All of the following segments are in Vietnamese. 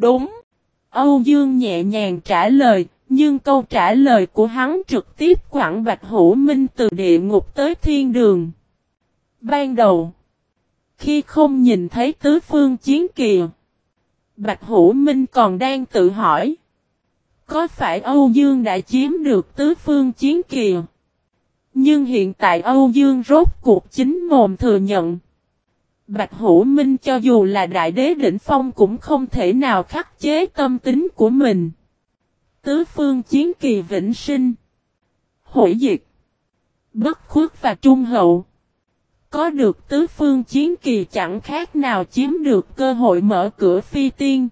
Đúng. Âu Dương nhẹ nhàng trả lời, nhưng câu trả lời của hắn trực tiếp quảng Bạch Hữu Minh từ địa ngục tới thiên đường. Ban đầu, khi không nhìn thấy tứ phương chiến kìa, Bạch Hữu Minh còn đang tự hỏi. Có phải Âu Dương đã chiếm được tứ phương chiến kìa? Nhưng hiện tại Âu Dương rốt cuộc chính mồm thừa nhận. Bạch Hữu Minh cho dù là đại đế đỉnh phong cũng không thể nào khắc chế tâm tính của mình. Tứ phương chiến kỳ vĩnh sinh. Hủy diệt. Bất khuất và trung hậu. Có được tứ phương chiến kỳ chẳng khác nào chiếm được cơ hội mở cửa phi tiên.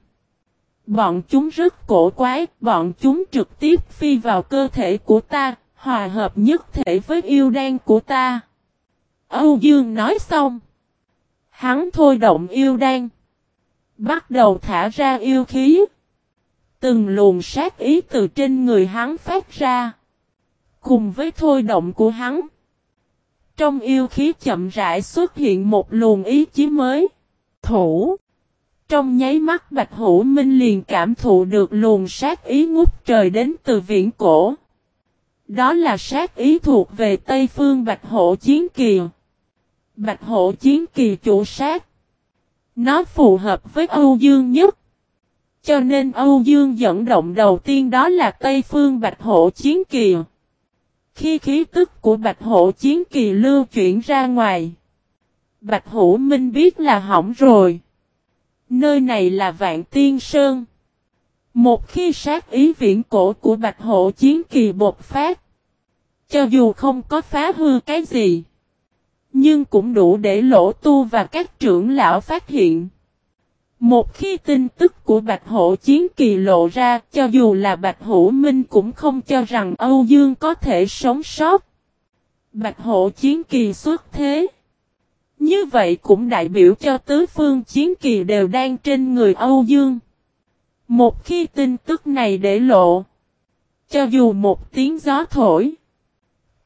Bọn chúng rất cổ quái, bọn chúng trực tiếp phi vào cơ thể của ta, hòa hợp nhất thể với yêu đen của ta. Âu Dương nói xong. Hắn thôi động yêu đan. Bắt đầu thả ra yêu khí. Từng luồng sát ý từ trên người hắn phát ra. Cùng với thôi động của hắn. Trong yêu khí chậm rãi xuất hiện một luồng ý chí mới. Thủ. Trong nháy mắt, Bạch Hữu Minh liền cảm thụ được luồng sát ý ngút trời đến từ viễn cổ. Đó là sát ý thuộc về Tây Phương Bạch Hổ Chiến Kiều. Bạch Hổ Chiến Kỳ chủ sát. Nó phù hợp với Âu Dương nhất. Cho nên Âu Dương dẫn động đầu tiên đó là Tây Phương Bạch Hổ Chiến Kỳ. Khi khí tức của Bạch Hổ Chiến Kỳ lưu chuyển ra ngoài. Bạch Hữu Minh biết là hỏng rồi. Nơi này là Vạn Tiên Sơn. Một khi sát ý viễn cổ của Bạch Hổ Chiến Kỳ bột phát. Cho dù không có phá hư cái gì. Nhưng cũng đủ để lỗ tu và các trưởng lão phát hiện. Một khi tin tức của Bạch Hổ Chiến Kỳ lộ ra, cho dù là Bạch Hữu Minh cũng không cho rằng Âu Dương có thể sống sót. Bạch Hổ Chiến Kỳ xuất thế. Như vậy cũng đại biểu cho tứ phương Chiến Kỳ đều đang trên người Âu Dương. Một khi tin tức này để lộ, cho dù một tiếng gió thổi,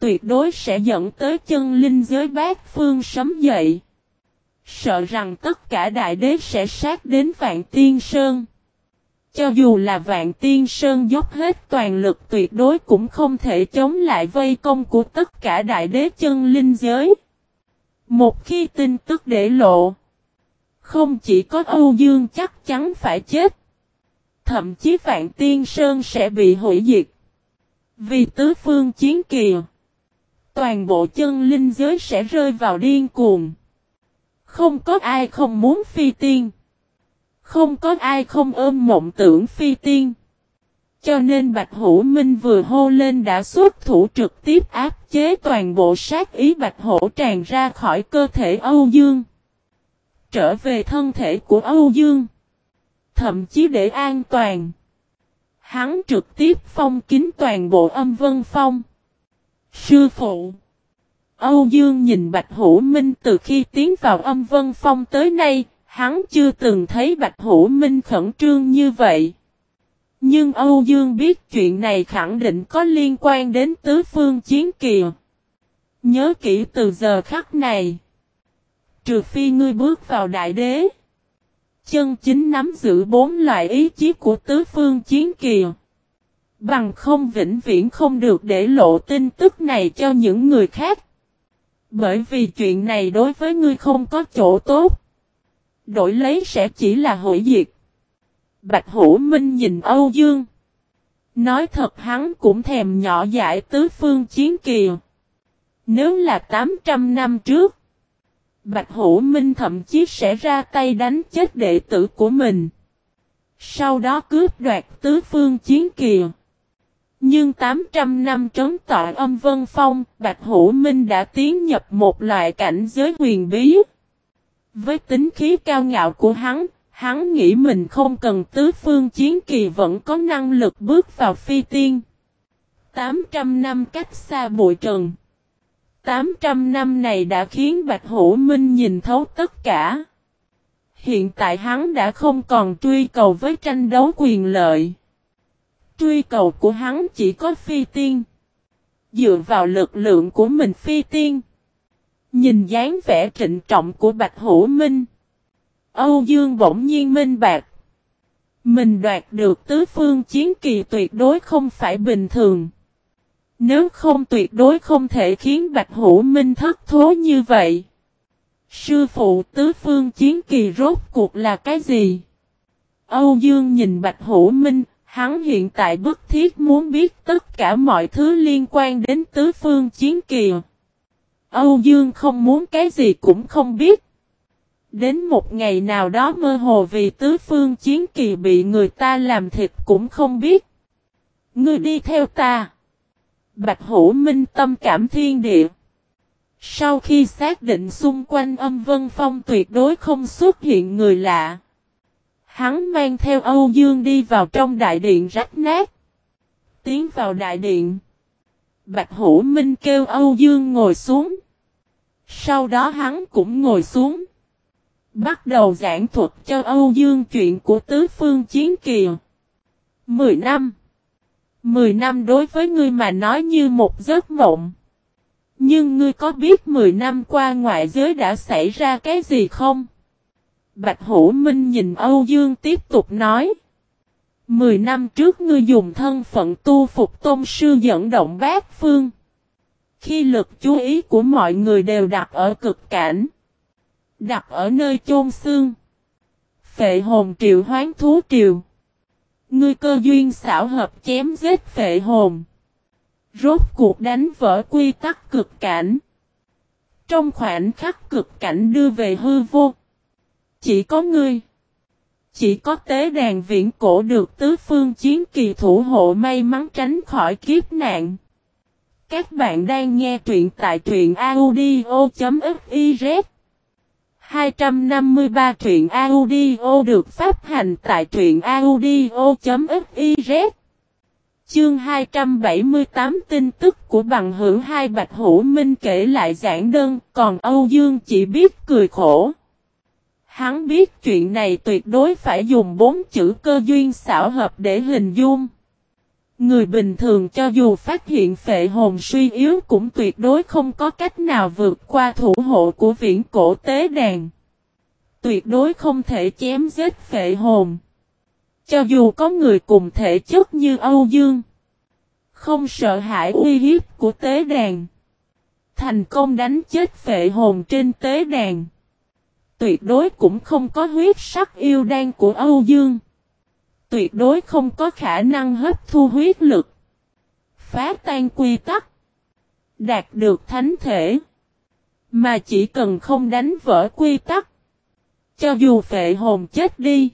tuyệt đối sẽ dẫn tới chân linh giới bát phương sấm dậy. Sợ rằng tất cả đại đế sẽ sát đến Vạn Tiên Sơn. Cho dù là Vạn Tiên Sơn dốc hết toàn lực tuyệt đối cũng không thể chống lại vây công của tất cả đại đế chân linh giới. Một khi tin tức để lộ, không chỉ có Âu Dương chắc chắn phải chết, thậm chí Vạn Tiên Sơn sẽ bị hủy diệt. Vì tứ phương chiến kìa toàn bộ chân linh giới sẽ rơi vào điên cuồng. Không có ai không muốn phi tiên. Không có ai không ôm mộng tưởng phi tiên. Cho nên Bạch Hữu Minh vừa hô lên đã xuất thủ trực tiếp áp chế toàn bộ sát ý Bạch Hổ tràn ra khỏi cơ thể Âu Dương. Trở về thân thể của Âu Dương. Thậm chí để an toàn. Hắn trực tiếp phong kín toàn bộ âm vân phong. Sư phụ. Âu Dương nhìn Bạch Hữu Minh từ khi tiến vào âm vân phong tới nay, hắn chưa từng thấy Bạch Hữu Minh khẩn trương như vậy. Nhưng Âu Dương biết chuyện này khẳng định có liên quan đến tứ phương chiến kìa. Nhớ kỹ từ giờ khắc này. Trừ phi ngươi bước vào đại đế. Chân chính nắm giữ bốn loại ý chí của tứ phương chiến kìa. Bằng không vĩnh viễn không được để lộ tin tức này cho những người khác. Bởi vì chuyện này đối với ngươi không có chỗ tốt. Đổi lấy sẽ chỉ là hủy diệt. Bạch Hữu Minh nhìn Âu Dương. Nói thật hắn cũng thèm nhỏ dại tứ phương chiến kiều. Nếu là 800 năm trước. Bạch Hữu Minh thậm chí sẽ ra tay đánh chết đệ tử của mình. Sau đó cướp đoạt tứ phương chiến kiều. Nhưng 800 năm trấn tọa âm vân phong, Bạch Hữu Minh đã tiến nhập một loại cảnh giới huyền bí. Với tính khí cao ngạo của hắn, hắn nghĩ mình không cần tứ phương chiến kỳ vẫn có năng lực bước vào phi tiên. 800 năm cách xa bụi trần. 800 năm này đã khiến Bạch Hữu Minh nhìn thấu tất cả. Hiện tại hắn đã không còn truy cầu với tranh đấu quyền lợi. Truy cầu của hắn chỉ có phi tiên. Dựa vào lực lượng của mình phi tiên. Nhìn dáng vẻ trịnh trọng của Bạch Hữu Minh. Âu Dương bỗng nhiên minh bạc. Mình đoạt được tứ phương chiến kỳ tuyệt đối không phải bình thường. Nếu không tuyệt đối không thể khiến Bạch Hữu Minh thất thố như vậy. Sư phụ tứ phương chiến kỳ rốt cuộc là cái gì? Âu Dương nhìn Bạch Hữu Minh, hắn hiện tại bức thiết muốn biết tất cả mọi thứ liên quan đến tứ phương chiến kỳ. Âu Dương không muốn cái gì cũng không biết. Đến một ngày nào đó mơ hồ vì tứ phương chiến kỳ bị người ta làm thịt cũng không biết. Ngươi đi theo ta. Bạch Hữu Minh tâm cảm thiên địa. Sau khi xác định xung quanh âm vân phong tuyệt đối không xuất hiện người lạ. Hắn mang theo Âu Dương đi vào trong đại điện rách nát. Tiến vào đại điện. Bạch Hữu Minh kêu Âu Dương ngồi xuống. Sau đó hắn cũng ngồi xuống. Bắt đầu giảng thuật cho Âu Dương chuyện của tứ phương chiến kỳ. Mười năm. Mười năm đối với ngươi mà nói như một giấc mộng. Nhưng ngươi có biết 10 năm qua ngoại giới đã xảy ra cái gì không? Bạch Hữu Minh nhìn Âu Dương tiếp tục nói. Mười năm trước ngươi dùng thân phận tu phục tôn sư dẫn động bát phương. Khi lực chú ý của mọi người đều đặt ở cực cảnh. Đặt ở nơi chôn xương. Phệ hồn triệu hoán thú triều. Ngươi cơ duyên xảo hợp chém giết phệ hồn. Rốt cuộc đánh vỡ quy tắc cực cảnh. Trong khoảnh khắc cực cảnh đưa về hư vô. Chỉ có ngươi. Chỉ có tế đàn viễn cổ được tứ phương chiến kỳ thủ hộ may mắn tránh khỏi kiếp nạn. Các bạn đang nghe truyện tại truyện audio.fiz 253 truyện audio được phát hành tại truyện audio.fiz Chương 278 tin tức của bằng hữu hai Bạch Hữu Minh kể lại giảng đơn, còn Âu Dương chỉ biết cười khổ. Hắn biết chuyện này tuyệt đối phải dùng bốn chữ cơ duyên xảo hợp để hình dung. Người bình thường cho dù phát hiện phệ hồn suy yếu cũng tuyệt đối không có cách nào vượt qua thủ hộ của viễn cổ tế đàn. Tuyệt đối không thể chém giết phệ hồn. Cho dù có người cùng thể chất như Âu Dương. Không sợ hãi uy hiếp của tế đàn. Thành công đánh chết phệ hồn trên tế đàn. Tuyệt đối cũng không có huyết sắc yêu đan của Âu Dương. Tuyệt đối không có khả năng hấp thu huyết lực. Phá tan quy tắc. Đạt được thánh thể. Mà chỉ cần không đánh vỡ quy tắc. Cho dù phệ hồn chết đi.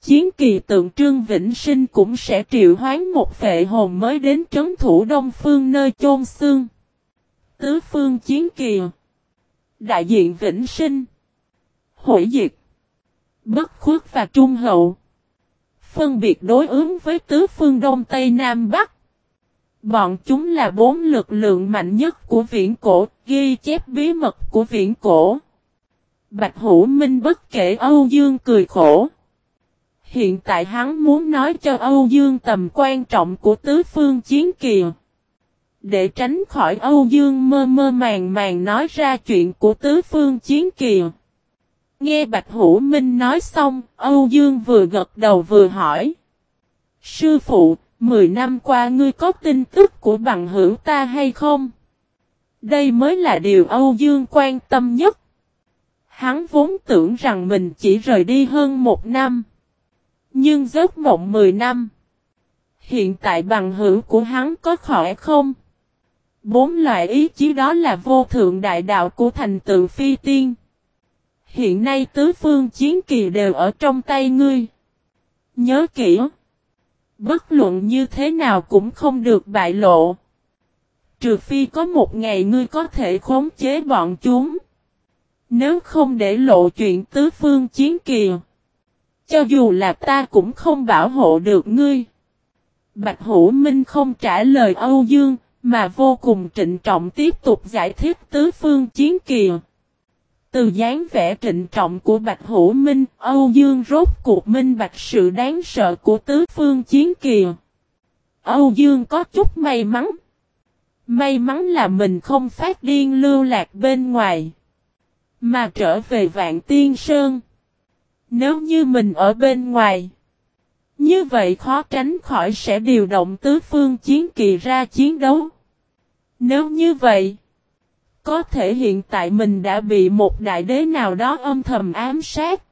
Chiến kỳ tượng trương vĩnh sinh cũng sẽ triệu hoán một phệ hồn mới đến trấn thủ đông phương nơi chôn xương. Tứ phương chiến kỳ. Đại diện vĩnh sinh. Hủy diệt. Bất khuất và trung hậu. Phân biệt đối ứng với tứ phương đông tây nam bắc. Bọn chúng là bốn lực lượng mạnh nhất của viễn cổ, ghi chép bí mật của viễn cổ. Bạch Hữu Minh bất kể Âu Dương cười khổ. Hiện tại hắn muốn nói cho Âu Dương tầm quan trọng của tứ phương chiến kìa. Để tránh khỏi Âu Dương mơ mơ màng màng nói ra chuyện của tứ phương chiến kìa. Nghe Bạch Hữu Minh nói xong, Âu Dương vừa gật đầu vừa hỏi. Sư phụ, 10 năm qua ngươi có tin tức của bằng hữu ta hay không? Đây mới là điều Âu Dương quan tâm nhất. Hắn vốn tưởng rằng mình chỉ rời đi hơn một năm. Nhưng giấc mộng 10 năm. Hiện tại bằng hữu của hắn có khỏe không? Bốn loại ý chí đó là vô thượng đại đạo của thành tựu phi tiên. Hiện nay tứ phương chiến kỳ đều ở trong tay ngươi. Nhớ kỹ. Bất luận như thế nào cũng không được bại lộ. Trừ phi có một ngày ngươi có thể khống chế bọn chúng. Nếu không để lộ chuyện tứ phương chiến kỳ. Cho dù là ta cũng không bảo hộ được ngươi. Bạch Hữu Minh không trả lời Âu Dương, mà vô cùng trịnh trọng tiếp tục giải thích tứ phương chiến kỳ. Từ dáng vẻ trịnh trọng của Bạch Hữu Minh, Âu Dương rốt cuộc minh bạch sự đáng sợ của tứ phương chiến kìa. Âu Dương có chút may mắn. May mắn là mình không phát điên lưu lạc bên ngoài. Mà trở về Vạn Tiên Sơn. Nếu như mình ở bên ngoài. Như vậy khó tránh khỏi sẽ điều động tứ phương chiến kỳ ra chiến đấu. Nếu như vậy, có thể hiện tại mình đã bị một đại đế nào đó âm thầm ám sát.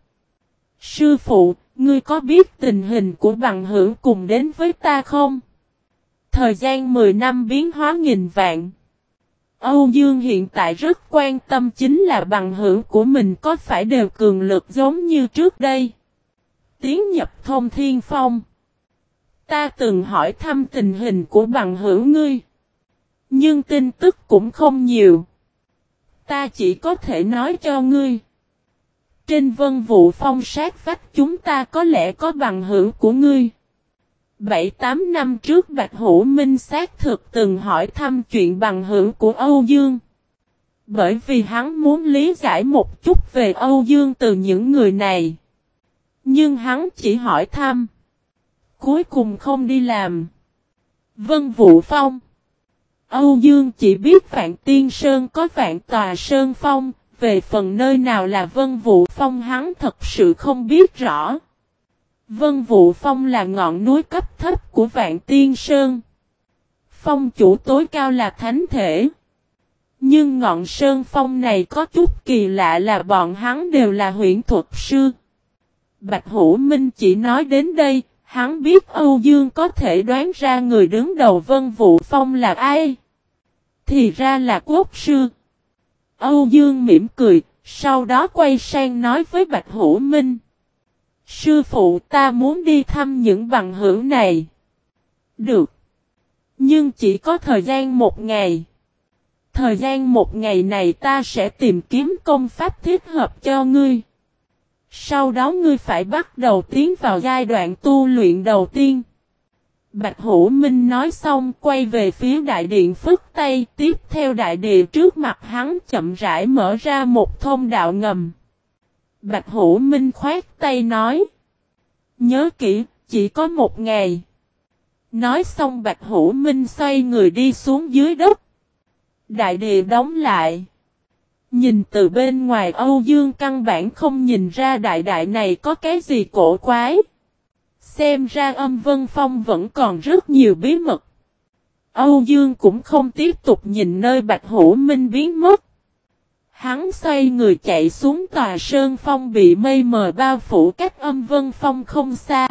Sư phụ, ngươi có biết tình hình của bằng hữu cùng đến với ta không? Thời gian 10 năm biến hóa nghìn vạn. Âu Dương hiện tại rất quan tâm chính là bằng hữu của mình có phải đều cường lực giống như trước đây. Tiến nhập thông thiên phong. Ta từng hỏi thăm tình hình của bằng hữu ngươi. Nhưng tin tức cũng không nhiều. Ta chỉ có thể nói cho ngươi. Trên vân vụ phong sát vách chúng ta có lẽ có bằng hữu của ngươi. Bảy, tám năm trước Bạch Hữu Minh xác thực từng hỏi thăm chuyện bằng hữu của Âu Dương. Bởi vì hắn muốn lý giải một chút về Âu Dương từ những người này. Nhưng hắn chỉ hỏi thăm. Cuối cùng không đi làm. Vân Vũ Phong. Âu Dương chỉ biết Vạn Tiên Sơn có Vạn Tòa Sơn Phong, về phần nơi nào là Vân Vũ Phong hắn thật sự không biết rõ. Vân Vũ Phong là ngọn núi cấp thấp của Vạn Tiên Sơn. Phong chủ tối cao là Thánh Thể. Nhưng ngọn Sơn Phong này có chút kỳ lạ là bọn hắn đều là huyện thuật sư. Bạch Hữu Minh chỉ nói đến đây, hắn biết Âu Dương có thể đoán ra người đứng đầu Vân Vũ Phong là ai. Thì ra là quốc sư. Âu Dương mỉm cười, sau đó quay sang nói với Bạch Hữu Minh. Sư phụ ta muốn đi thăm những bằng hữu này. Được. Nhưng chỉ có thời gian một ngày. Thời gian một ngày này ta sẽ tìm kiếm công pháp thích hợp cho ngươi. Sau đó ngươi phải bắt đầu tiến vào giai đoạn tu luyện đầu tiên. Bạch Hữu Minh nói xong quay về phía đại điện phức tay tiếp theo đại địa trước mặt hắn chậm rãi mở ra một thông đạo ngầm. Bạch Hữu Minh khoát tay nói. Nhớ kỹ, chỉ có một ngày. Nói xong Bạch Hữu Minh xoay người đi xuống dưới đất. Đại địa đóng lại. Nhìn từ bên ngoài Âu Dương căn bản không nhìn ra đại đại này có cái gì cổ quái. Xem ra âm vân phong vẫn còn rất nhiều bí mật. Âu Dương cũng không tiếp tục nhìn nơi Bạch Hữu Minh biến mất. Hắn xoay người chạy xuống tòa sơn phong bị mây mờ bao phủ cách âm vân phong không xa.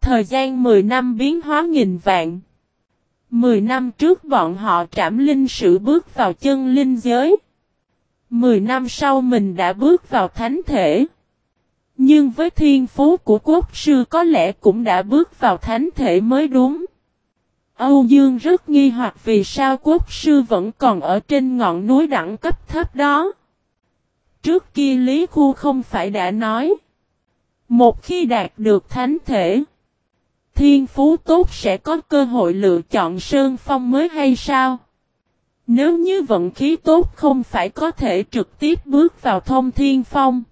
Thời gian 10 năm biến hóa nghìn vạn. 10 năm trước bọn họ trảm linh sử bước vào chân linh giới. 10 năm sau mình đã bước vào thánh thể. Nhưng với thiên phú của quốc sư có lẽ cũng đã bước vào thánh thể mới đúng. Âu Dương rất nghi hoặc vì sao quốc sư vẫn còn ở trên ngọn núi đẳng cấp thấp đó. Trước kia Lý Khu không phải đã nói. Một khi đạt được thánh thể, thiên phú tốt sẽ có cơ hội lựa chọn sơn phong mới hay sao? Nếu như vận khí tốt không phải có thể trực tiếp bước vào thông thiên phong.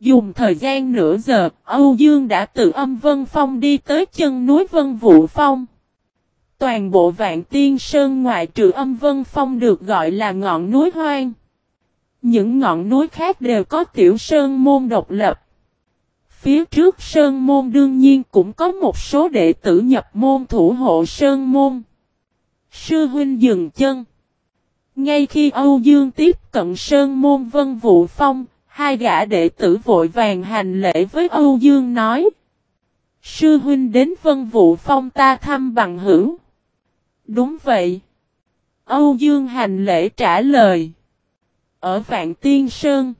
Dùng thời gian nửa giờ, Âu Dương đã từ âm Vân Phong đi tới chân núi Vân Vũ Phong. Toàn bộ vạn tiên sơn ngoại trừ âm Vân Phong được gọi là ngọn núi hoang. Những ngọn núi khác đều có tiểu sơn môn độc lập. Phía trước sơn môn đương nhiên cũng có một số đệ tử nhập môn thủ hộ sơn môn. Sư huynh dừng chân. Ngay khi Âu Dương tiếp cận sơn môn vân Vũ phong, hai gã đệ tử vội vàng hành lễ với Âu Dương nói. Sư huynh đến vân vũ phong ta thăm bằng hữu. Đúng vậy. Âu Dương hành lễ trả lời. Ở Vạn Tiên Sơn.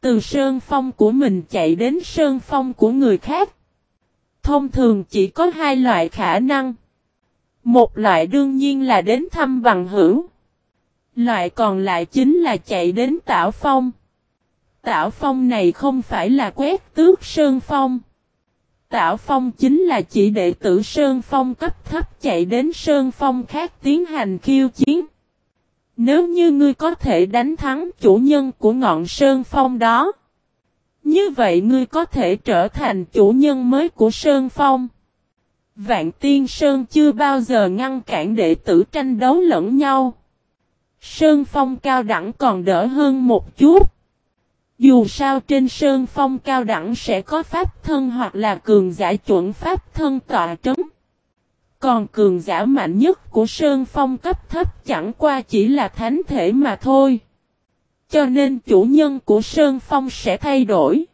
Từ Sơn Phong của mình chạy đến Sơn Phong của người khác. Thông thường chỉ có hai loại khả năng. Một loại đương nhiên là đến thăm bằng hữu. Loại còn lại chính là chạy đến Tảo Phong. Tảo Phong này không phải là quét tước Sơn Phong. Tảo Phong chính là chỉ đệ tử Sơn Phong cấp thấp chạy đến Sơn Phong khác tiến hành khiêu chiến. Nếu như ngươi có thể đánh thắng chủ nhân của ngọn Sơn Phong đó. Như vậy ngươi có thể trở thành chủ nhân mới của Sơn Phong. Vạn Tiên Sơn chưa bao giờ ngăn cản đệ tử tranh đấu lẫn nhau. Sơn Phong cao đẳng còn đỡ hơn một chút. Dù sao trên sơn phong cao đẳng sẽ có pháp thân hoặc là cường giả chuẩn pháp thân tọa trấn. Còn cường giả mạnh nhất của sơn phong cấp thấp chẳng qua chỉ là thánh thể mà thôi. Cho nên chủ nhân của sơn phong sẽ thay đổi.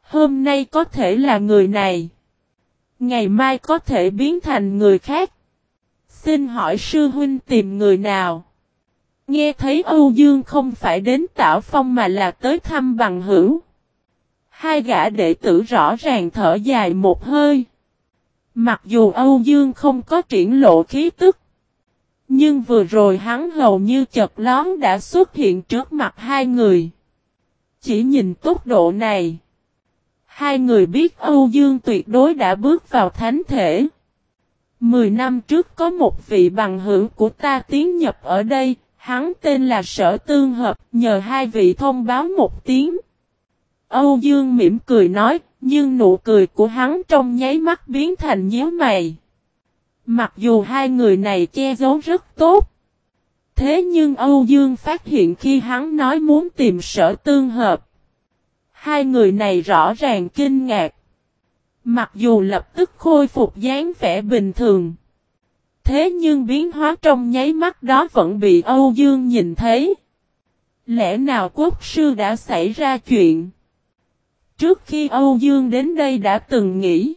Hôm nay có thể là người này. Ngày mai có thể biến thành người khác. Xin hỏi sư huynh tìm người nào? Nghe thấy Âu Dương không phải đến Tảo Phong mà là tới thăm bằng hữu. Hai gã đệ tử rõ ràng thở dài một hơi. Mặc dù Âu Dương không có triển lộ khí tức. Nhưng vừa rồi hắn hầu như chật lón đã xuất hiện trước mặt hai người. Chỉ nhìn tốc độ này. Hai người biết Âu Dương tuyệt đối đã bước vào thánh thể. Mười năm trước có một vị bằng hữu của ta tiến nhập ở đây, hắn tên là Sở Tương Hợp, nhờ hai vị thông báo một tiếng. Âu Dương mỉm cười nói, nhưng nụ cười của hắn trong nháy mắt biến thành nhíu mày. Mặc dù hai người này che giấu rất tốt. Thế nhưng Âu Dương phát hiện khi hắn nói muốn tìm sở tương hợp. Hai người này rõ ràng kinh ngạc. Mặc dù lập tức khôi phục dáng vẻ bình thường. Thế nhưng biến hóa trong nháy mắt đó vẫn bị Âu Dương nhìn thấy. Lẽ nào quốc sư đã xảy ra chuyện? Trước khi Âu Dương đến đây đã từng nghĩ.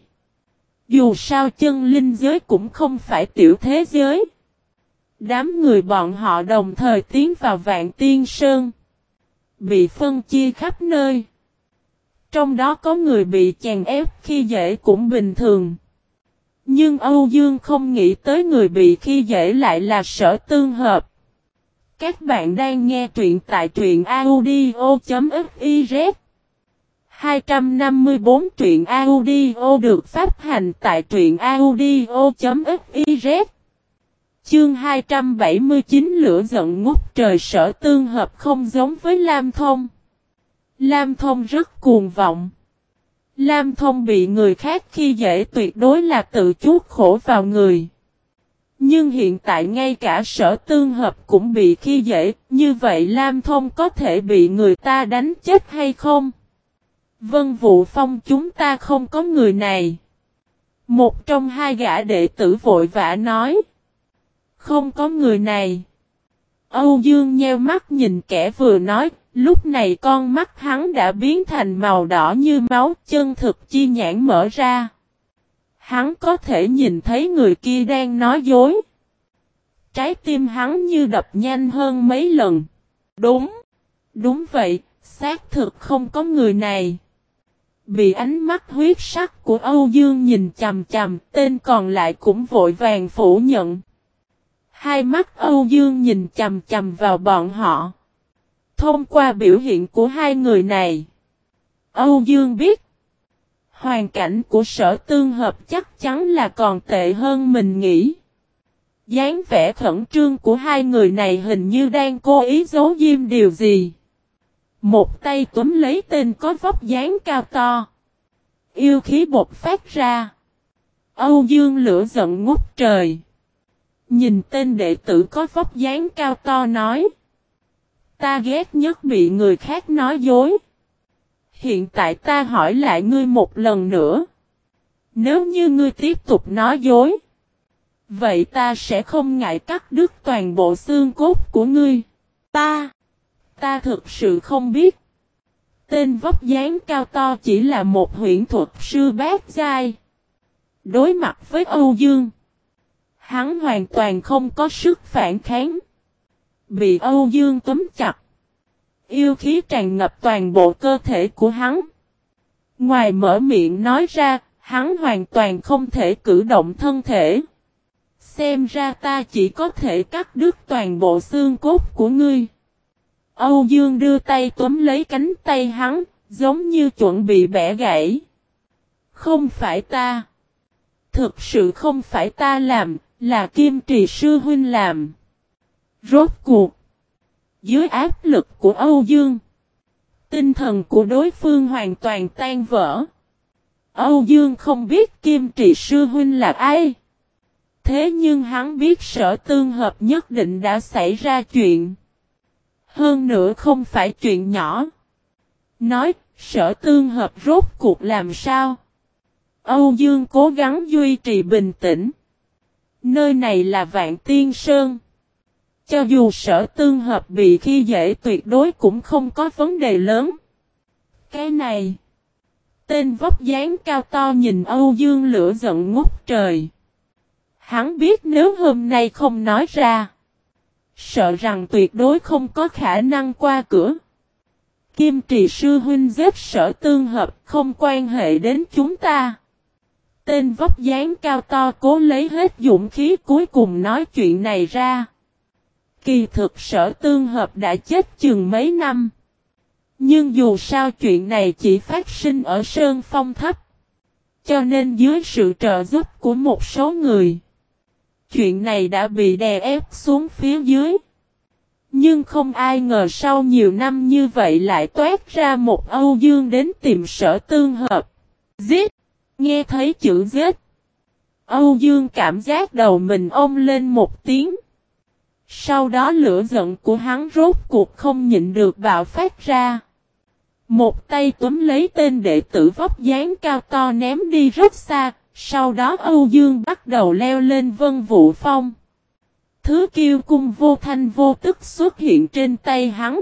Dù sao chân linh giới cũng không phải tiểu thế giới. Đám người bọn họ đồng thời tiến vào vạn tiên sơn. Bị phân chia khắp nơi. Trong đó có người bị chèn ép khi dễ cũng bình thường. Nhưng Âu Dương không nghĩ tới người bị khi dễ lại là sở tương hợp. Các bạn đang nghe truyện tại truyện audio.fiz 254 truyện audio được phát hành tại truyện audio.fiz Chương 279 lửa giận ngút trời sở tương hợp không giống với Lam Thông. Lam Thông rất cuồng vọng. Lam Thông bị người khác khi dễ tuyệt đối là tự chuốt khổ vào người. Nhưng hiện tại ngay cả sở tương hợp cũng bị khi dễ, như vậy Lam Thông có thể bị người ta đánh chết hay không? Vân Vũ Phong chúng ta không có người này. Một trong hai gã đệ tử vội vã nói. Không có người này. Âu Dương nheo mắt nhìn kẻ vừa nói, lúc này con mắt hắn đã biến thành màu đỏ như máu chân thực chi nhãn mở ra. Hắn có thể nhìn thấy người kia đang nói dối. Trái tim hắn như đập nhanh hơn mấy lần. Đúng, đúng vậy, xác thực không có người này. Bị ánh mắt huyết sắc của Âu Dương nhìn chầm chầm, tên còn lại cũng vội vàng phủ nhận. Hai mắt Âu Dương nhìn chầm chầm vào bọn họ. Thông qua biểu hiện của hai người này, Âu Dương biết, hoàn cảnh của sở tương hợp chắc chắn là còn tệ hơn mình nghĩ. dáng vẻ khẩn trương của hai người này hình như đang cố ý giấu diêm điều gì. Một tay túm lấy tên có vóc dáng cao to. Yêu khí bột phát ra. Âu Dương lửa giận ngút trời. Nhìn tên đệ tử có vóc dáng cao to nói. Ta ghét nhất bị người khác nói dối. Hiện tại ta hỏi lại ngươi một lần nữa. Nếu như ngươi tiếp tục nói dối. Vậy ta sẽ không ngại cắt đứt toàn bộ xương cốt của ngươi. Ta. Ta thực sự không biết. Tên vóc dáng cao to chỉ là một huyện thuật sư bác giai. Đối mặt với Âu Dương. Hắn hoàn toàn không có sức phản kháng. Bị Âu Dương túm chặt. Yêu khí tràn ngập toàn bộ cơ thể của hắn. Ngoài mở miệng nói ra, hắn hoàn toàn không thể cử động thân thể. Xem ra ta chỉ có thể cắt đứt toàn bộ xương cốt của ngươi. Âu Dương đưa tay túm lấy cánh tay hắn, giống như chuẩn bị bẻ gãy. Không phải ta. Thực sự không phải ta làm, là Kim Trì Sư Huynh làm. Rốt cuộc. Dưới áp lực của Âu Dương. Tinh thần của đối phương hoàn toàn tan vỡ. Âu Dương không biết Kim Trì Sư Huynh là ai. Thế nhưng hắn biết sở tương hợp nhất định đã xảy ra chuyện. Hơn nữa không phải chuyện nhỏ. Nói, sở tương hợp rốt cuộc làm sao? Âu Dương cố gắng duy trì bình tĩnh. Nơi này là Vạn Tiên Sơn. Cho dù sở tương hợp bị khi dễ tuyệt đối cũng không có vấn đề lớn. Cái này. Tên vóc dáng cao to nhìn Âu Dương lửa giận ngút trời. Hắn biết nếu hôm nay không nói ra. Sợ rằng tuyệt đối không có khả năng qua cửa. Kim trì sư huynh giết sở tương hợp không quan hệ đến chúng ta. Tên vóc dáng cao to cố lấy hết dũng khí cuối cùng nói chuyện này ra. Kỳ thực sở tương hợp đã chết chừng mấy năm. Nhưng dù sao chuyện này chỉ phát sinh ở Sơn Phong thấp. Cho nên dưới sự trợ giúp của một số người. Chuyện này đã bị đè ép xuống phía dưới. Nhưng không ai ngờ sau nhiều năm như vậy lại toát ra một Âu Dương đến tìm sở tương hợp. Giết! Nghe thấy chữ giết. Âu Dương cảm giác đầu mình ôm lên một tiếng. Sau đó lửa giận của hắn rốt cuộc không nhịn được bạo phát ra. Một tay túm lấy tên đệ tử vóc dáng cao to ném đi rất xa, sau đó Âu Dương bắt đầu leo lên vân vụ phong. Thứ kiêu cung vô thanh vô tức xuất hiện trên tay hắn.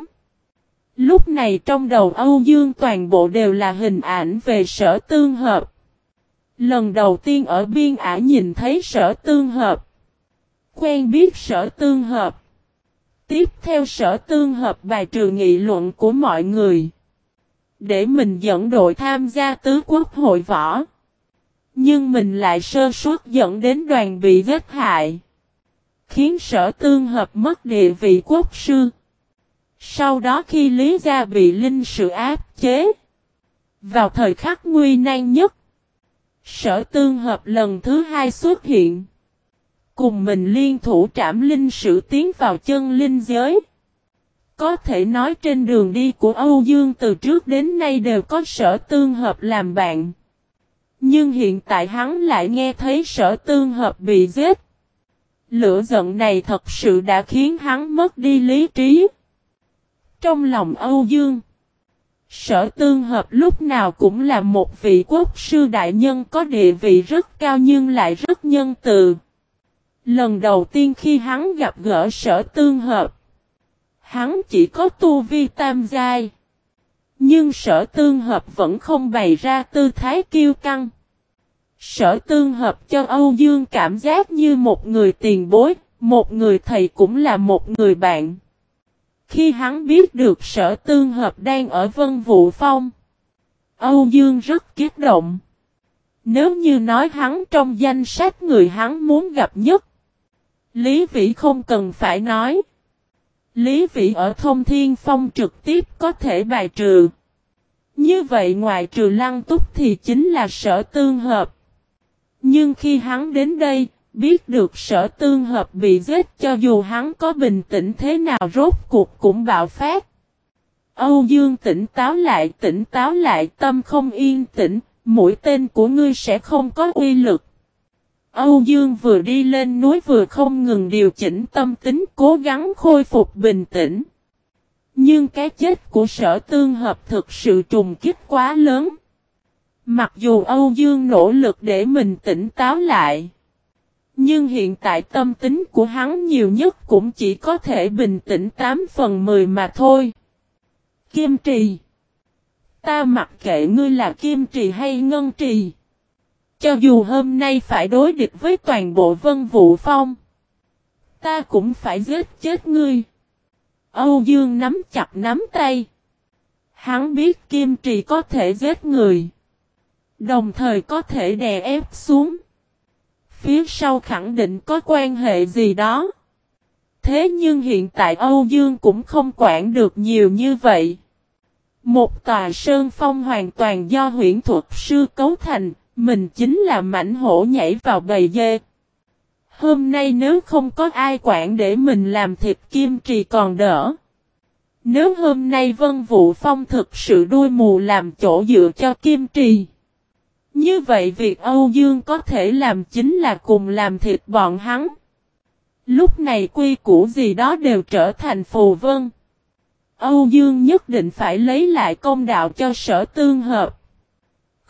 Lúc này trong đầu Âu Dương toàn bộ đều là hình ảnh về sở tương hợp. Lần đầu tiên ở biên ả nhìn thấy sở tương hợp. Quen biết sở tương hợp. Tiếp theo sở tương hợp bài trừ nghị luận của mọi người. Để mình dẫn đội tham gia tứ quốc hội võ. Nhưng mình lại sơ suất dẫn đến đoàn bị giết hại. Khiến sở tương hợp mất địa vị quốc sư. Sau đó khi Lý Gia bị linh sự áp chế. Vào thời khắc nguy nan nhất. Sở tương hợp lần thứ hai xuất hiện. Cùng mình liên thủ trảm linh sự tiến vào chân linh giới. Có thể nói trên đường đi của Âu Dương từ trước đến nay đều có sở tương hợp làm bạn. Nhưng hiện tại hắn lại nghe thấy sở tương hợp bị giết. Lửa giận này thật sự đã khiến hắn mất đi lý trí. Trong lòng Âu Dương, sở tương hợp lúc nào cũng là một vị quốc sư đại nhân có địa vị rất cao nhưng lại rất nhân từ. Lần đầu tiên khi hắn gặp gỡ sở tương hợp, hắn chỉ có tu vi tam giai. Nhưng sở tương hợp vẫn không bày ra tư thái kiêu căng. Sở tương hợp cho Âu Dương cảm giác như một người tiền bối, một người thầy cũng là một người bạn. Khi hắn biết được sở tương hợp đang ở Vân Vũ Phong, Âu Dương rất kích động. Nếu như nói hắn trong danh sách người hắn muốn gặp nhất, Lý Vĩ không cần phải nói. Lý Vĩ ở thông thiên phong trực tiếp có thể bài trừ. Như vậy ngoài trừ lăng túc thì chính là sở tương hợp. Nhưng khi hắn đến đây, biết được sở tương hợp bị giết cho dù hắn có bình tĩnh thế nào rốt cuộc cũng bạo phát. Âu Dương tỉnh táo lại, tỉnh táo lại, tâm không yên tĩnh, mũi tên của ngươi sẽ không có uy lực. Âu Dương vừa đi lên núi vừa không ngừng điều chỉnh tâm tính, cố gắng khôi phục bình tĩnh. Nhưng cái chết của sở tương hợp thực sự trùng kích quá lớn. Mặc dù Âu Dương nỗ lực để mình tỉnh táo lại. Nhưng hiện tại tâm tính của hắn nhiều nhất cũng chỉ có thể bình tĩnh 8 phần 10 mà thôi. Kim trì. Ta mặc kệ ngươi là kim trì hay ngân trì. Cho dù hôm nay phải đối địch với toàn bộ vân vũ phong. Ta cũng phải giết chết ngươi. Âu Dương nắm chặt nắm tay. Hắn biết kim trì có thể giết người. Đồng thời có thể đè ép xuống. Phía sau khẳng định có quan hệ gì đó. Thế nhưng hiện tại Âu Dương cũng không quản được nhiều như vậy. Một tòa sơn phong hoàn toàn do huyển thuật sư cấu thành, mình chính là mảnh hổ nhảy vào bầy dê. Hôm nay nếu không có ai quản để mình làm thịt kim trì còn đỡ. Nếu hôm nay Vân Vũ Phong thực sự đuôi mù làm chỗ dựa cho kim trì. Như vậy việc Âu Dương có thể làm chính là cùng làm thịt bọn hắn. Lúc này quy củ gì đó đều trở thành phù vân. Âu Dương nhất định phải lấy lại công đạo cho sở tương hợp.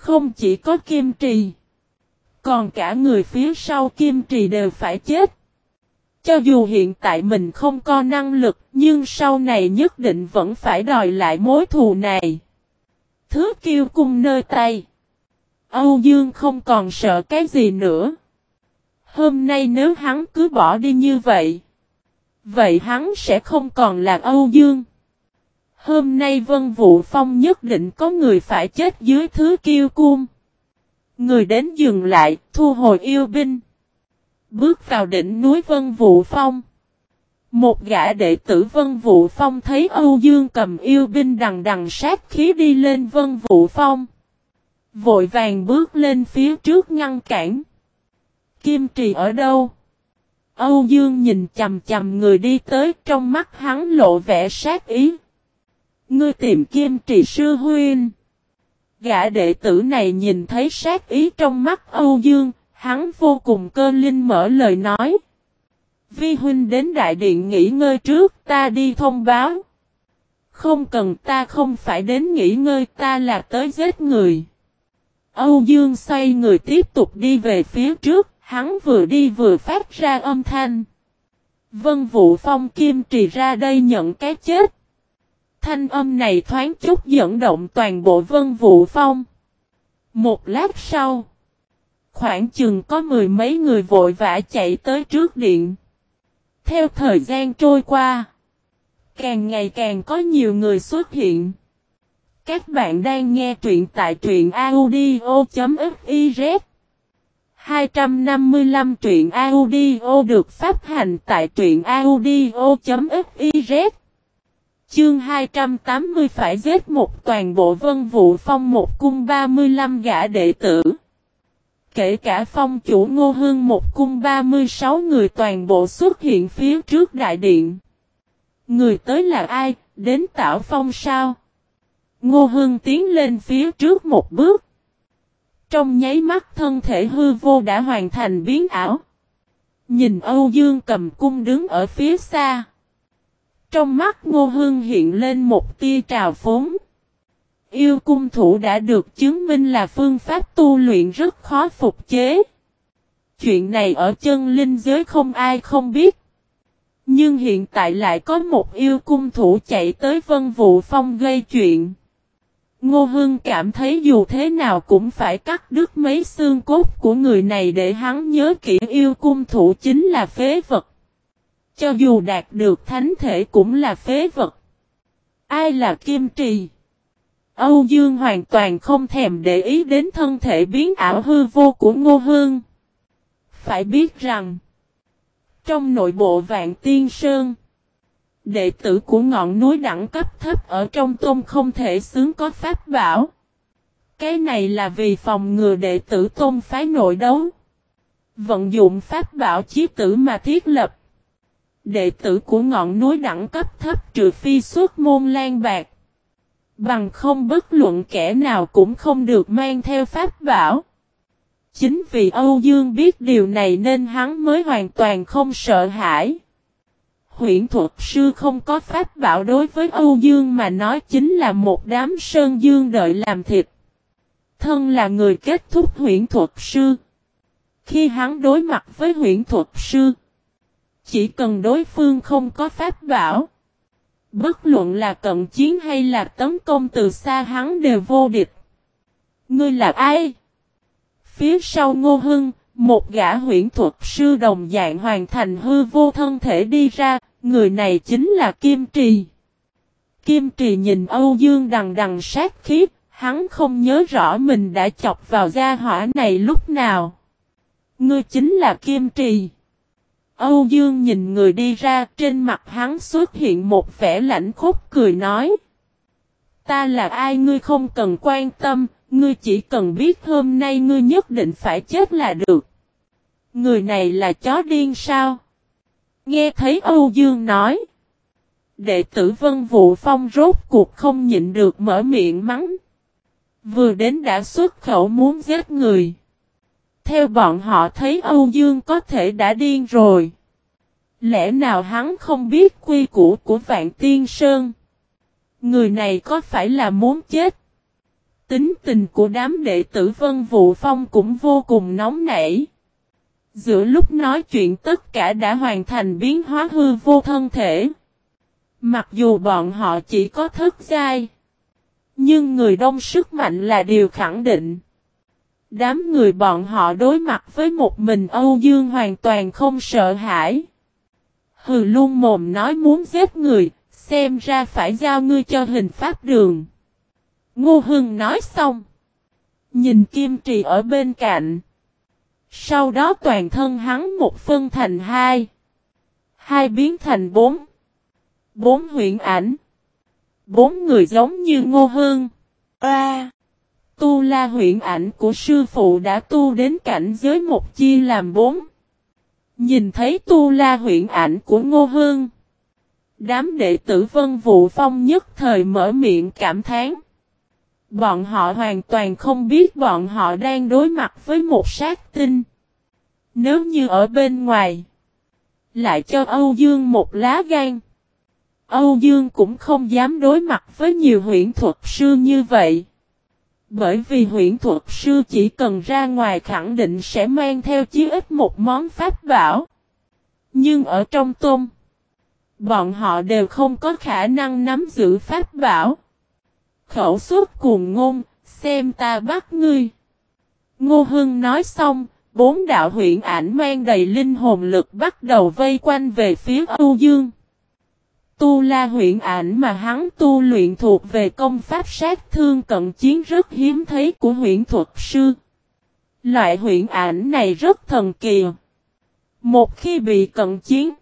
Không chỉ có Kim Trì. Còn cả người phía sau Kim Trì đều phải chết. Cho dù hiện tại mình không có năng lực, nhưng sau này nhất định vẫn phải đòi lại mối thù này. Thứ kiêu cung nơi tay. Âu Dương không còn sợ cái gì nữa. Hôm nay nếu hắn cứ bỏ đi như vậy. Vậy hắn sẽ không còn là Âu Dương. Hôm nay Vân Vũ Phong nhất định có người phải chết dưới thứ kiêu cung. Người đến dừng lại, thu hồi yêu binh. Bước vào đỉnh núi Vân Vũ Phong. Một gã đệ tử Vân Vũ Phong thấy Âu Dương cầm yêu binh đằng đằng sát khí đi lên Vân Vũ Phong. Vội vàng bước lên phía trước ngăn cản. Kim trì ở đâu? Âu Dương nhìn chầm chầm người đi tới trong mắt hắn lộ vẻ sát ý. Ngươi tìm kim trì sư huynh. Gã đệ tử này nhìn thấy sát ý trong mắt Âu Dương, hắn vô cùng cơ linh mở lời nói. Vi huynh đến đại điện nghỉ ngơi trước, ta đi thông báo. Không cần ta không phải đến nghỉ ngơi, ta là tới giết người. Âu Dương xoay người tiếp tục đi về phía trước, hắn vừa đi vừa phát ra âm thanh. Vân Vũ Phong Kim trì ra đây nhận cái chết. Thanh âm này thoáng chút dẫn động toàn bộ Vân vụ Phong. Một lát sau, khoảng chừng có mười mấy người vội vã chạy tới trước điện. Theo thời gian trôi qua, càng ngày càng có nhiều người xuất hiện. Các bạn đang nghe truyện tại truyện audio.fiz 255 truyện audio được phát hành tại truyện audio.fiz Chương 280 phải giết một toàn bộ vân vụ phong một cung 35 gã đệ tử. Kể cả phong chủ ngô hương một cung 36 người toàn bộ xuất hiện phía trước đại điện. Người tới là ai, đến tảo phong sao? Ngô hương tiến lên phía trước một bước. Trong nháy mắt thân thể hư vô đã hoàn thành biến ảo. Nhìn Âu Dương cầm cung đứng ở phía xa. Trong mắt Ngô Hương hiện lên một tia trào phúng. Yêu cung thủ đã được chứng minh là phương pháp tu luyện rất khó phục chế. Chuyện này ở chân linh giới không ai không biết. Nhưng hiện tại lại có một yêu cung thủ chạy tới vân vũ phong gây chuyện. Ngô Hưng cảm thấy dù thế nào cũng phải cắt đứt mấy xương cốt của người này để hắn nhớ kỹ yêu cung thủ chính là phế vật. Cho dù đạt được thánh thể cũng là phế vật. Ai là Kim Trì? Âu Dương hoàn toàn không thèm để ý đến thân thể biến ảo hư vô của Ngô Hương. Phải biết rằng, trong nội bộ Vạn Tiên Sơn, đệ tử của ngọn núi đẳng cấp thấp ở trong tôn không thể xứng có pháp bảo. Cái này là vì phòng ngừa đệ tử tôn phái nội đấu. Vận dụng pháp bảo chí tử mà thiết lập. Đệ tử của ngọn núi đẳng cấp thấp trừ phi xuất môn lan bạc. Bằng không bất luận kẻ nào cũng không được mang theo pháp bảo. Chính vì Âu Dương biết điều này nên hắn mới hoàn toàn không sợ hãi. Huyện thuật sư không có pháp bảo đối với Âu Dương mà nói chính là một đám sơn dương đợi làm thịt. Thân là người kết thúc huyện thuật sư. Khi hắn đối mặt với huyện thuật sư, chỉ cần đối phương không có pháp bảo. Bất luận là cận chiến hay là tấn công từ xa hắn đều vô địch. Ngươi là ai? Phía sau ngô hưng, một gã huyễn thuật sư đồng dạng hoàn thành hư vô thân thể đi ra, người này chính là Kim Trì. Kim Trì nhìn Âu Dương đằng đằng sát khiếp, hắn không nhớ rõ mình đã chọc vào gia hỏa này lúc nào. Ngươi chính là Kim Trì. Âu Dương nhìn người đi ra trên mặt hắn xuất hiện một vẻ lạnh khúc cười nói. Ta là ai ngươi không cần quan tâm, ngươi chỉ cần biết hôm nay ngươi nhất định phải chết là được. Người này là chó điên sao? Nghe thấy Âu Dương nói. Đệ tử Vân Vũ Phong rốt cuộc không nhịn được mở miệng mắng. Vừa đến đã xuất khẩu muốn giết người. Theo bọn họ thấy Âu Dương có thể đã điên rồi. Lẽ nào hắn không biết quy củ của Vạn Tiên Sơn? Người này có phải là muốn chết? Tính tình của đám đệ tử Vân Vũ Phong cũng vô cùng nóng nảy. Giữa lúc nói chuyện tất cả đã hoàn thành biến hóa hư vô thân thể. Mặc dù bọn họ chỉ có thức giai. Nhưng người đông sức mạnh là điều khẳng định. Đám người bọn họ đối mặt với một mình Âu Dương hoàn toàn không sợ hãi. Hừ luôn mồm nói muốn giết người, xem ra phải giao ngươi cho hình pháp đường. Ngô Hưng nói xong. Nhìn Kim Trì ở bên cạnh. Sau đó toàn thân hắn một phân thành hai. Hai biến thành bốn. Bốn huyện ảnh. Bốn người giống như Ngô Hưng. A tu la huyện ảnh của sư phụ đã tu đến cảnh giới một chia làm bốn. Nhìn thấy tu la huyện ảnh của Ngô Hương, Đám đệ tử Vân Vũ Phong nhất thời mở miệng cảm thán. Bọn họ hoàn toàn không biết bọn họ đang đối mặt với một sát tinh. Nếu như ở bên ngoài, lại cho Âu Dương một lá gan. Âu Dương cũng không dám đối mặt với nhiều huyện thuật sư như vậy. Bởi vì huyện thuật sư chỉ cần ra ngoài khẳng định sẽ mang theo chí ít một món pháp bảo. Nhưng ở trong tôm, bọn họ đều không có khả năng nắm giữ pháp bảo. Khẩu suốt cuồng ngôn, xem ta bắt ngươi. Ngô Hưng nói xong, bốn đạo huyện ảnh mang đầy linh hồn lực bắt đầu vây quanh về phía Âu Dương. Tu la huyện ảnh mà hắn tu luyện thuộc về công pháp sát thương cận chiến rất hiếm thấy của huyện thuật sư. Loại huyện ảnh này rất thần kỳ. Một khi bị cận chiến,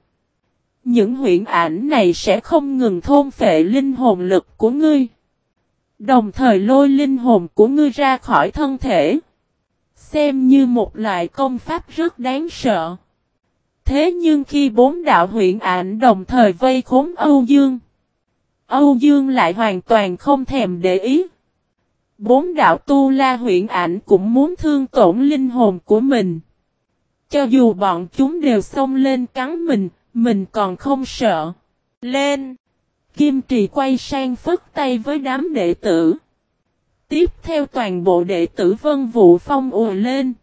những huyện ảnh này sẽ không ngừng thôn phệ linh hồn lực của ngươi. Đồng thời lôi linh hồn của ngươi ra khỏi thân thể. Xem như một loại công pháp rất đáng sợ. Thế nhưng khi bốn đạo huyện ảnh đồng thời vây khốn Âu Dương. Âu Dương lại hoàn toàn không thèm để ý. Bốn đạo tu la huyện ảnh cũng muốn thương tổn linh hồn của mình. Cho dù bọn chúng đều xông lên cắn mình, mình còn không sợ. Lên! Kim Trì quay sang phất tay với đám đệ tử. Tiếp theo toàn bộ đệ tử Vân Vũ Phong ùa lên.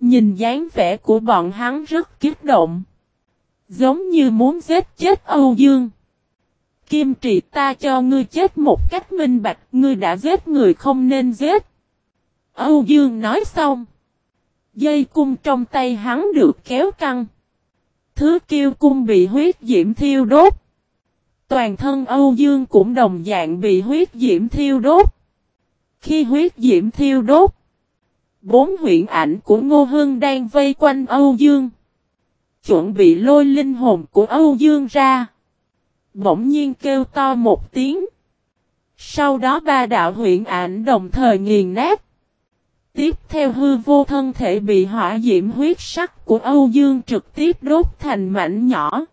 Nhìn dáng vẻ của bọn hắn rất kích động. Giống như muốn giết chết Âu Dương. Kim Trì ta cho ngươi chết một cách minh bạch, ngươi đã giết người không nên giết. Âu Dương nói xong. Dây cung trong tay hắn được kéo căng. Thứ kiêu cung bị huyết diễm thiêu đốt. Toàn thân Âu Dương cũng đồng dạng bị huyết diễm thiêu đốt. Khi huyết diễm thiêu đốt, bốn huyện ảnh của Ngô Hưng đang vây quanh Âu Dương. Chuẩn bị lôi linh hồn của Âu Dương ra. Bỗng nhiên kêu to một tiếng. Sau đó ba đạo huyện ảnh đồng thời nghiền nát. Tiếp theo hư vô thân thể bị hỏa diễm huyết sắc của Âu Dương trực tiếp đốt thành mảnh nhỏ.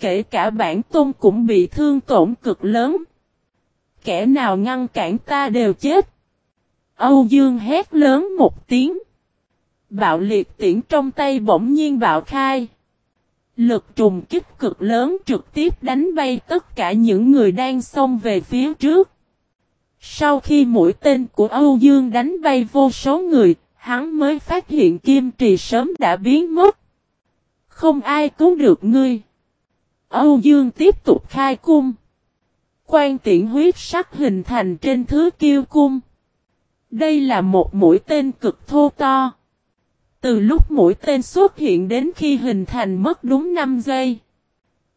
Kể cả bản tôn cũng bị thương tổn cực lớn. Kẻ nào ngăn cản ta đều chết. Âu Dương hét lớn một tiếng. Bạo liệt tiễn trong tay bỗng nhiên bạo khai. Lực trùng kích cực lớn trực tiếp đánh bay tất cả những người đang xông về phía trước. Sau khi mũi tên của Âu Dương đánh bay vô số người, hắn mới phát hiện kim trì sớm đã biến mất. Không ai cứu được ngươi. Âu Dương tiếp tục khai cung. Quan tiện huyết sắc hình thành trên thứ kiêu cung. Đây là một mũi tên cực thô to. Từ lúc mũi tên xuất hiện đến khi hình thành mất đúng 5 giây.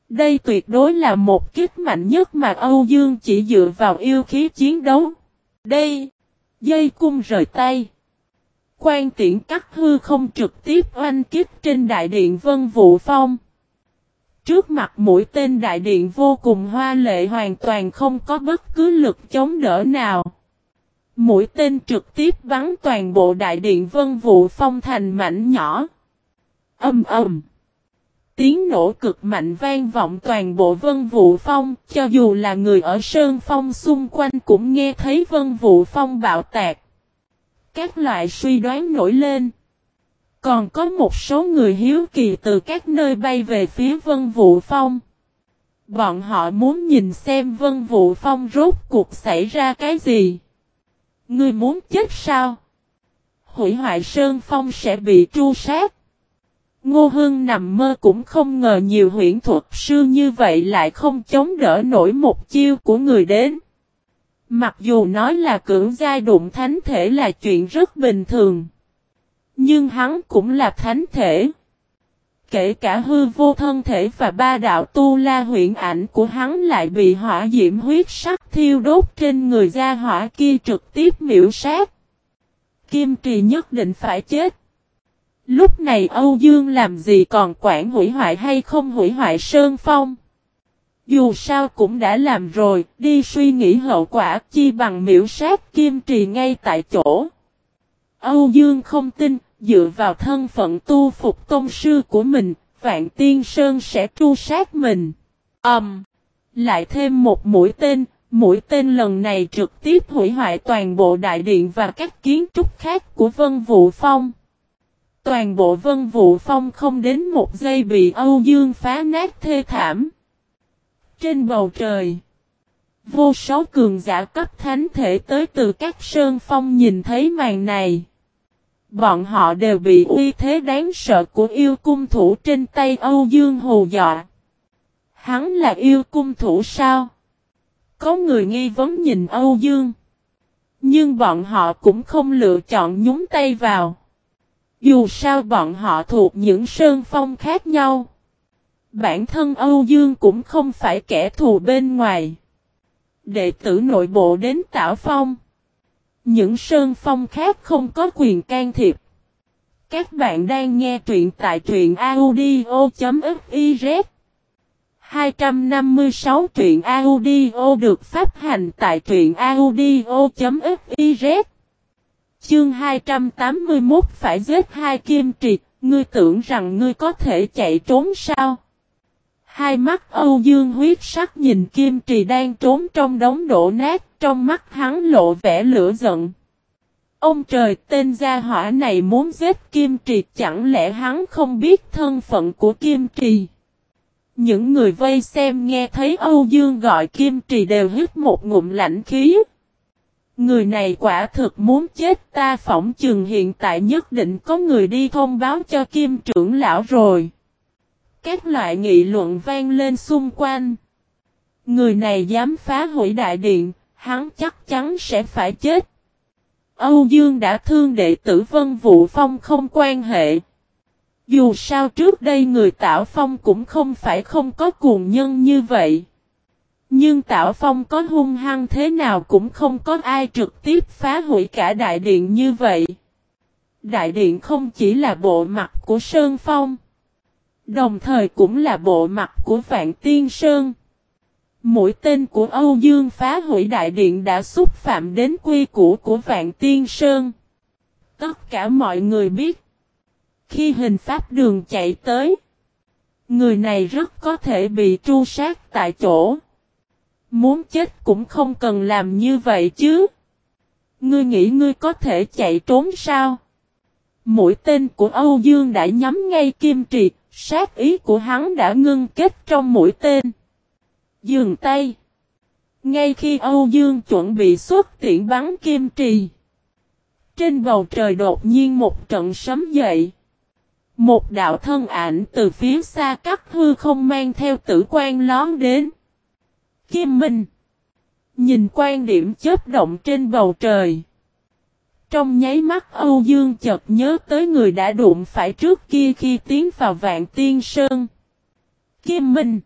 Đây tuyệt đối là một kích mạnh nhất mà Âu Dương chỉ dựa vào yêu khí chiến đấu. Đây, dây cung rời tay. Quan tiện cắt hư không trực tiếp oanh kích trên đại điện Vân Vũ Phong. Trước mặt mũi tên đại điện vô cùng hoa lệ hoàn toàn không có bất cứ lực chống đỡ nào. Mũi tên trực tiếp bắn toàn bộ đại điện vân vụ phong thành mảnh nhỏ. Âm ầm. Tiếng nổ cực mạnh vang vọng toàn bộ vân vụ phong, cho dù là người ở sơn phong xung quanh cũng nghe thấy vân vụ phong bạo tạc. Các loại suy đoán nổi lên. Còn có một số người hiếu kỳ từ các nơi bay về phía Vân Vũ Phong. Bọn họ muốn nhìn xem Vân Vũ Phong rốt cuộc xảy ra cái gì. Ngươi muốn chết sao? Hủy hoại Sơn Phong sẽ bị tru sát. Ngô Hương nằm mơ cũng không ngờ nhiều huyện thuật sư như vậy lại không chống đỡ nổi một chiêu của người đến. Mặc dù nói là cưỡng giai đụng thánh thể là chuyện rất bình thường. Nhưng hắn cũng là thánh thể. Kể cả hư vô thân thể và ba đạo tu la huyện ảnh của hắn lại bị hỏa diễm huyết sắc thiêu đốt trên người gia hỏa kia trực tiếp miễu sát. Kim trì nhất định phải chết. Lúc này Âu Dương làm gì còn quản hủy hoại hay không hủy hoại Sơn Phong. Dù sao cũng đã làm rồi, đi suy nghĩ hậu quả chi bằng miễu sát kim trì ngay tại chỗ. Âu Dương không tin, dựa vào thân phận tu phục tôn sư của mình, Vạn Tiên Sơn sẽ tru sát mình. Ầm! Um, lại thêm một mũi tên, mũi tên lần này trực tiếp hủy hoại toàn bộ đại điện và các kiến trúc khác của Vân Vũ Phong. Toàn bộ Vân Vũ Phong không đến một giây bị Âu Dương phá nát thê thảm. Trên bầu trời, vô số cường giả cấp thánh thể tới từ các sơn phong nhìn thấy màn này. Bọn họ đều bị uy thế đáng sợ của yêu cung thủ trên tay Âu Dương hù dọa. Hắn là yêu cung thủ sao? Có người nghi vấn nhìn Âu Dương. Nhưng bọn họ cũng không lựa chọn nhúng tay vào. Dù sao bọn họ thuộc những sơn phong khác nhau. Bản thân Âu Dương cũng không phải kẻ thù bên ngoài. Đệ tử nội bộ đến Tảo Phong. Những sơn phong khác không có quyền can thiệp. Các bạn đang nghe truyện tại truyện audio.fiz 256 truyện audio được phát hành tại truyện audio.fiz Chương 281 phải giết hai kim triệt, ngươi tưởng rằng ngươi có thể chạy trốn sao? Hai mắt Âu Dương huyết sắc nhìn kim trì đang trốn trong đống đổ nát, trong mắt hắn lộ vẻ lửa giận. Ông trời tên gia hỏa này muốn giết kim trì chẳng lẽ hắn không biết thân phận của kim trì? Những người vây xem nghe thấy Âu Dương gọi kim trì đều hít một ngụm lạnh khí. Người này quả thực muốn chết ta phỏng chừng hiện tại nhất định có người đi thông báo cho kim trưởng lão rồi. Các loại nghị luận vang lên xung quanh. Người này dám phá hủy đại điện, hắn chắc chắn sẽ phải chết. Âu Dương đã thương đệ tử Vân Vũ Phong không quan hệ. Dù sao trước đây người Tảo Phong cũng không phải không có cuồng nhân như vậy. Nhưng Tảo Phong có hung hăng thế nào cũng không có ai trực tiếp phá hủy cả đại điện như vậy. Đại điện không chỉ là bộ mặt của Sơn Phong. Đồng thời cũng là bộ mặt của Vạn Tiên Sơn. Mũi tên của Âu Dương phá hủy đại điện đã xúc phạm đến quy củ của Vạn Tiên Sơn. Tất cả mọi người biết. Khi hình pháp đường chạy tới. Người này rất có thể bị tru sát tại chỗ. Muốn chết cũng không cần làm như vậy chứ. Ngươi nghĩ ngươi có thể chạy trốn sao? Mũi tên của Âu Dương đã nhắm ngay kim trì, sát ý của hắn đã ngưng kết trong mũi tên. Dừng tay. Ngay khi Âu Dương chuẩn bị xuất tiện bắn kim trì. Trên bầu trời đột nhiên một trận sấm dậy. Một đạo thân ảnh từ phía xa cắt hư không mang theo tử quan lón đến. Kim Minh. Nhìn quan điểm chớp động trên bầu trời. Trong nháy mắt Âu Dương chợt nhớ tới người đã đụng phải trước kia khi tiến vào vạn tiên sơn. Kim Minh.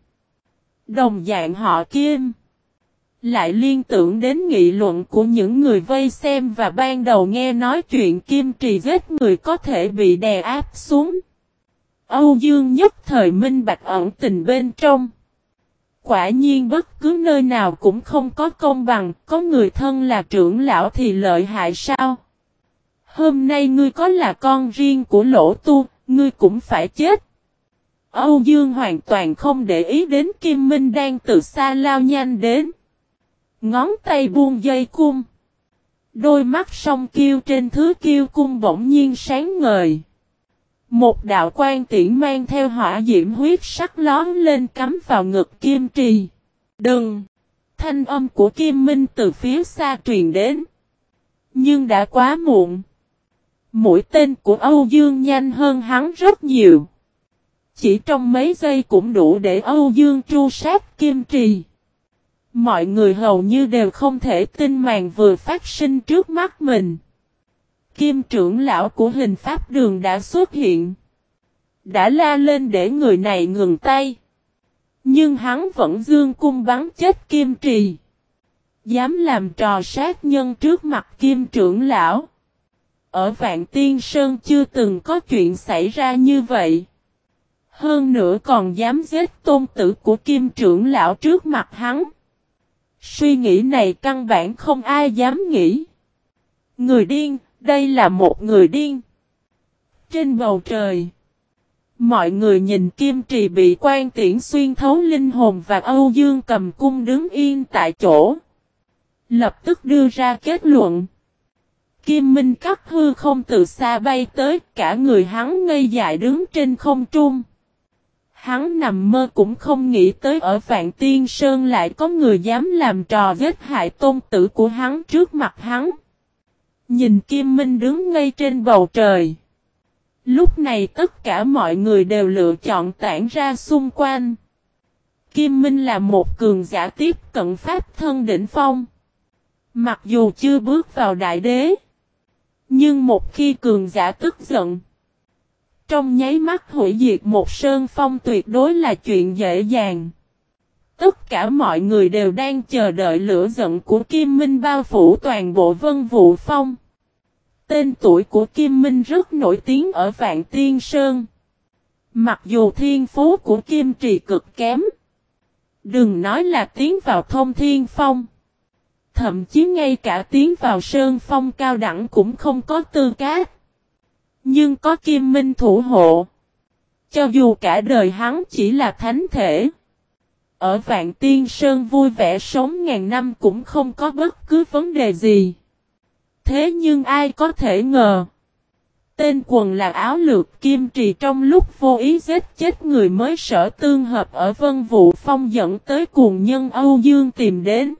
Đồng dạng họ Kim. Lại liên tưởng đến nghị luận của những người vây xem và ban đầu nghe nói chuyện Kim Trì giết người có thể bị đè áp xuống. Âu Dương nhất thời minh bạch ẩn tình bên trong. Quả nhiên bất cứ nơi nào cũng không có công bằng, có người thân là trưởng lão thì lợi hại sao? Hôm nay ngươi có là con riêng của lỗ tu, ngươi cũng phải chết. Âu Dương hoàn toàn không để ý đến Kim Minh đang từ xa lao nhanh đến. Ngón tay buông dây cung. Đôi mắt song kiêu trên thứ kiêu cung bỗng nhiên sáng ngời. Một đạo quan tiễn mang theo hỏa diễm huyết sắc lón lên cắm vào ngực kim trì. Đừng! Thanh âm của Kim Minh từ phía xa truyền đến. Nhưng đã quá muộn. Mũi tên của Âu Dương nhanh hơn hắn rất nhiều. Chỉ trong mấy giây cũng đủ để Âu Dương tru sát kim trì. Mọi người hầu như đều không thể tin màn vừa phát sinh trước mắt mình. Kim trưởng lão của hình pháp đường đã xuất hiện. Đã la lên để người này ngừng tay. Nhưng hắn vẫn dương cung bắn chết kim trì. Dám làm trò sát nhân trước mặt kim trưởng lão. Ở Vạn Tiên Sơn chưa từng có chuyện xảy ra như vậy. Hơn nữa còn dám giết tôn tử của kim trưởng lão trước mặt hắn. Suy nghĩ này căn bản không ai dám nghĩ. Người điên, đây là một người điên. Trên bầu trời. Mọi người nhìn Kim Trì bị quan tiễn xuyên thấu linh hồn và Âu Dương cầm cung đứng yên tại chỗ. Lập tức đưa ra kết luận. Kim Minh cắt hư không từ xa bay tới, cả người hắn ngây dại đứng trên không trung. Hắn nằm mơ cũng không nghĩ tới ở Vạn Tiên Sơn lại có người dám làm trò giết hại tôn tử của hắn trước mặt hắn. Nhìn Kim Minh đứng ngay trên bầu trời. Lúc này tất cả mọi người đều lựa chọn tản ra xung quanh. Kim Minh là một cường giả tiếp cận pháp thân đỉnh phong. Mặc dù chưa bước vào đại đế. Nhưng một khi cường giả tức giận. Trong nháy mắt hủy diệt một sơn phong tuyệt đối là chuyện dễ dàng. Tất cả mọi người đều đang chờ đợi lửa giận của Kim Minh bao phủ toàn bộ vân vụ phong. Tên tuổi của Kim Minh rất nổi tiếng ở Vạn Tiên Sơn. Mặc dù thiên phú của Kim Trì cực kém. Đừng nói là tiến vào thông thiên phong. Thậm chí ngay cả tiến vào sơn phong cao đẳng cũng không có tư cách. Nhưng có Kim Minh thủ hộ. Cho dù cả đời hắn chỉ là thánh thể. Ở Vạn Tiên Sơn vui vẻ sống ngàn năm cũng không có bất cứ vấn đề gì. Thế nhưng ai có thể ngờ. Tên quần là áo lược kim trì trong lúc vô ý giết chết người mới sở tương hợp ở Vân Vũ Phong dẫn tới cuồng nhân Âu Dương tìm đến.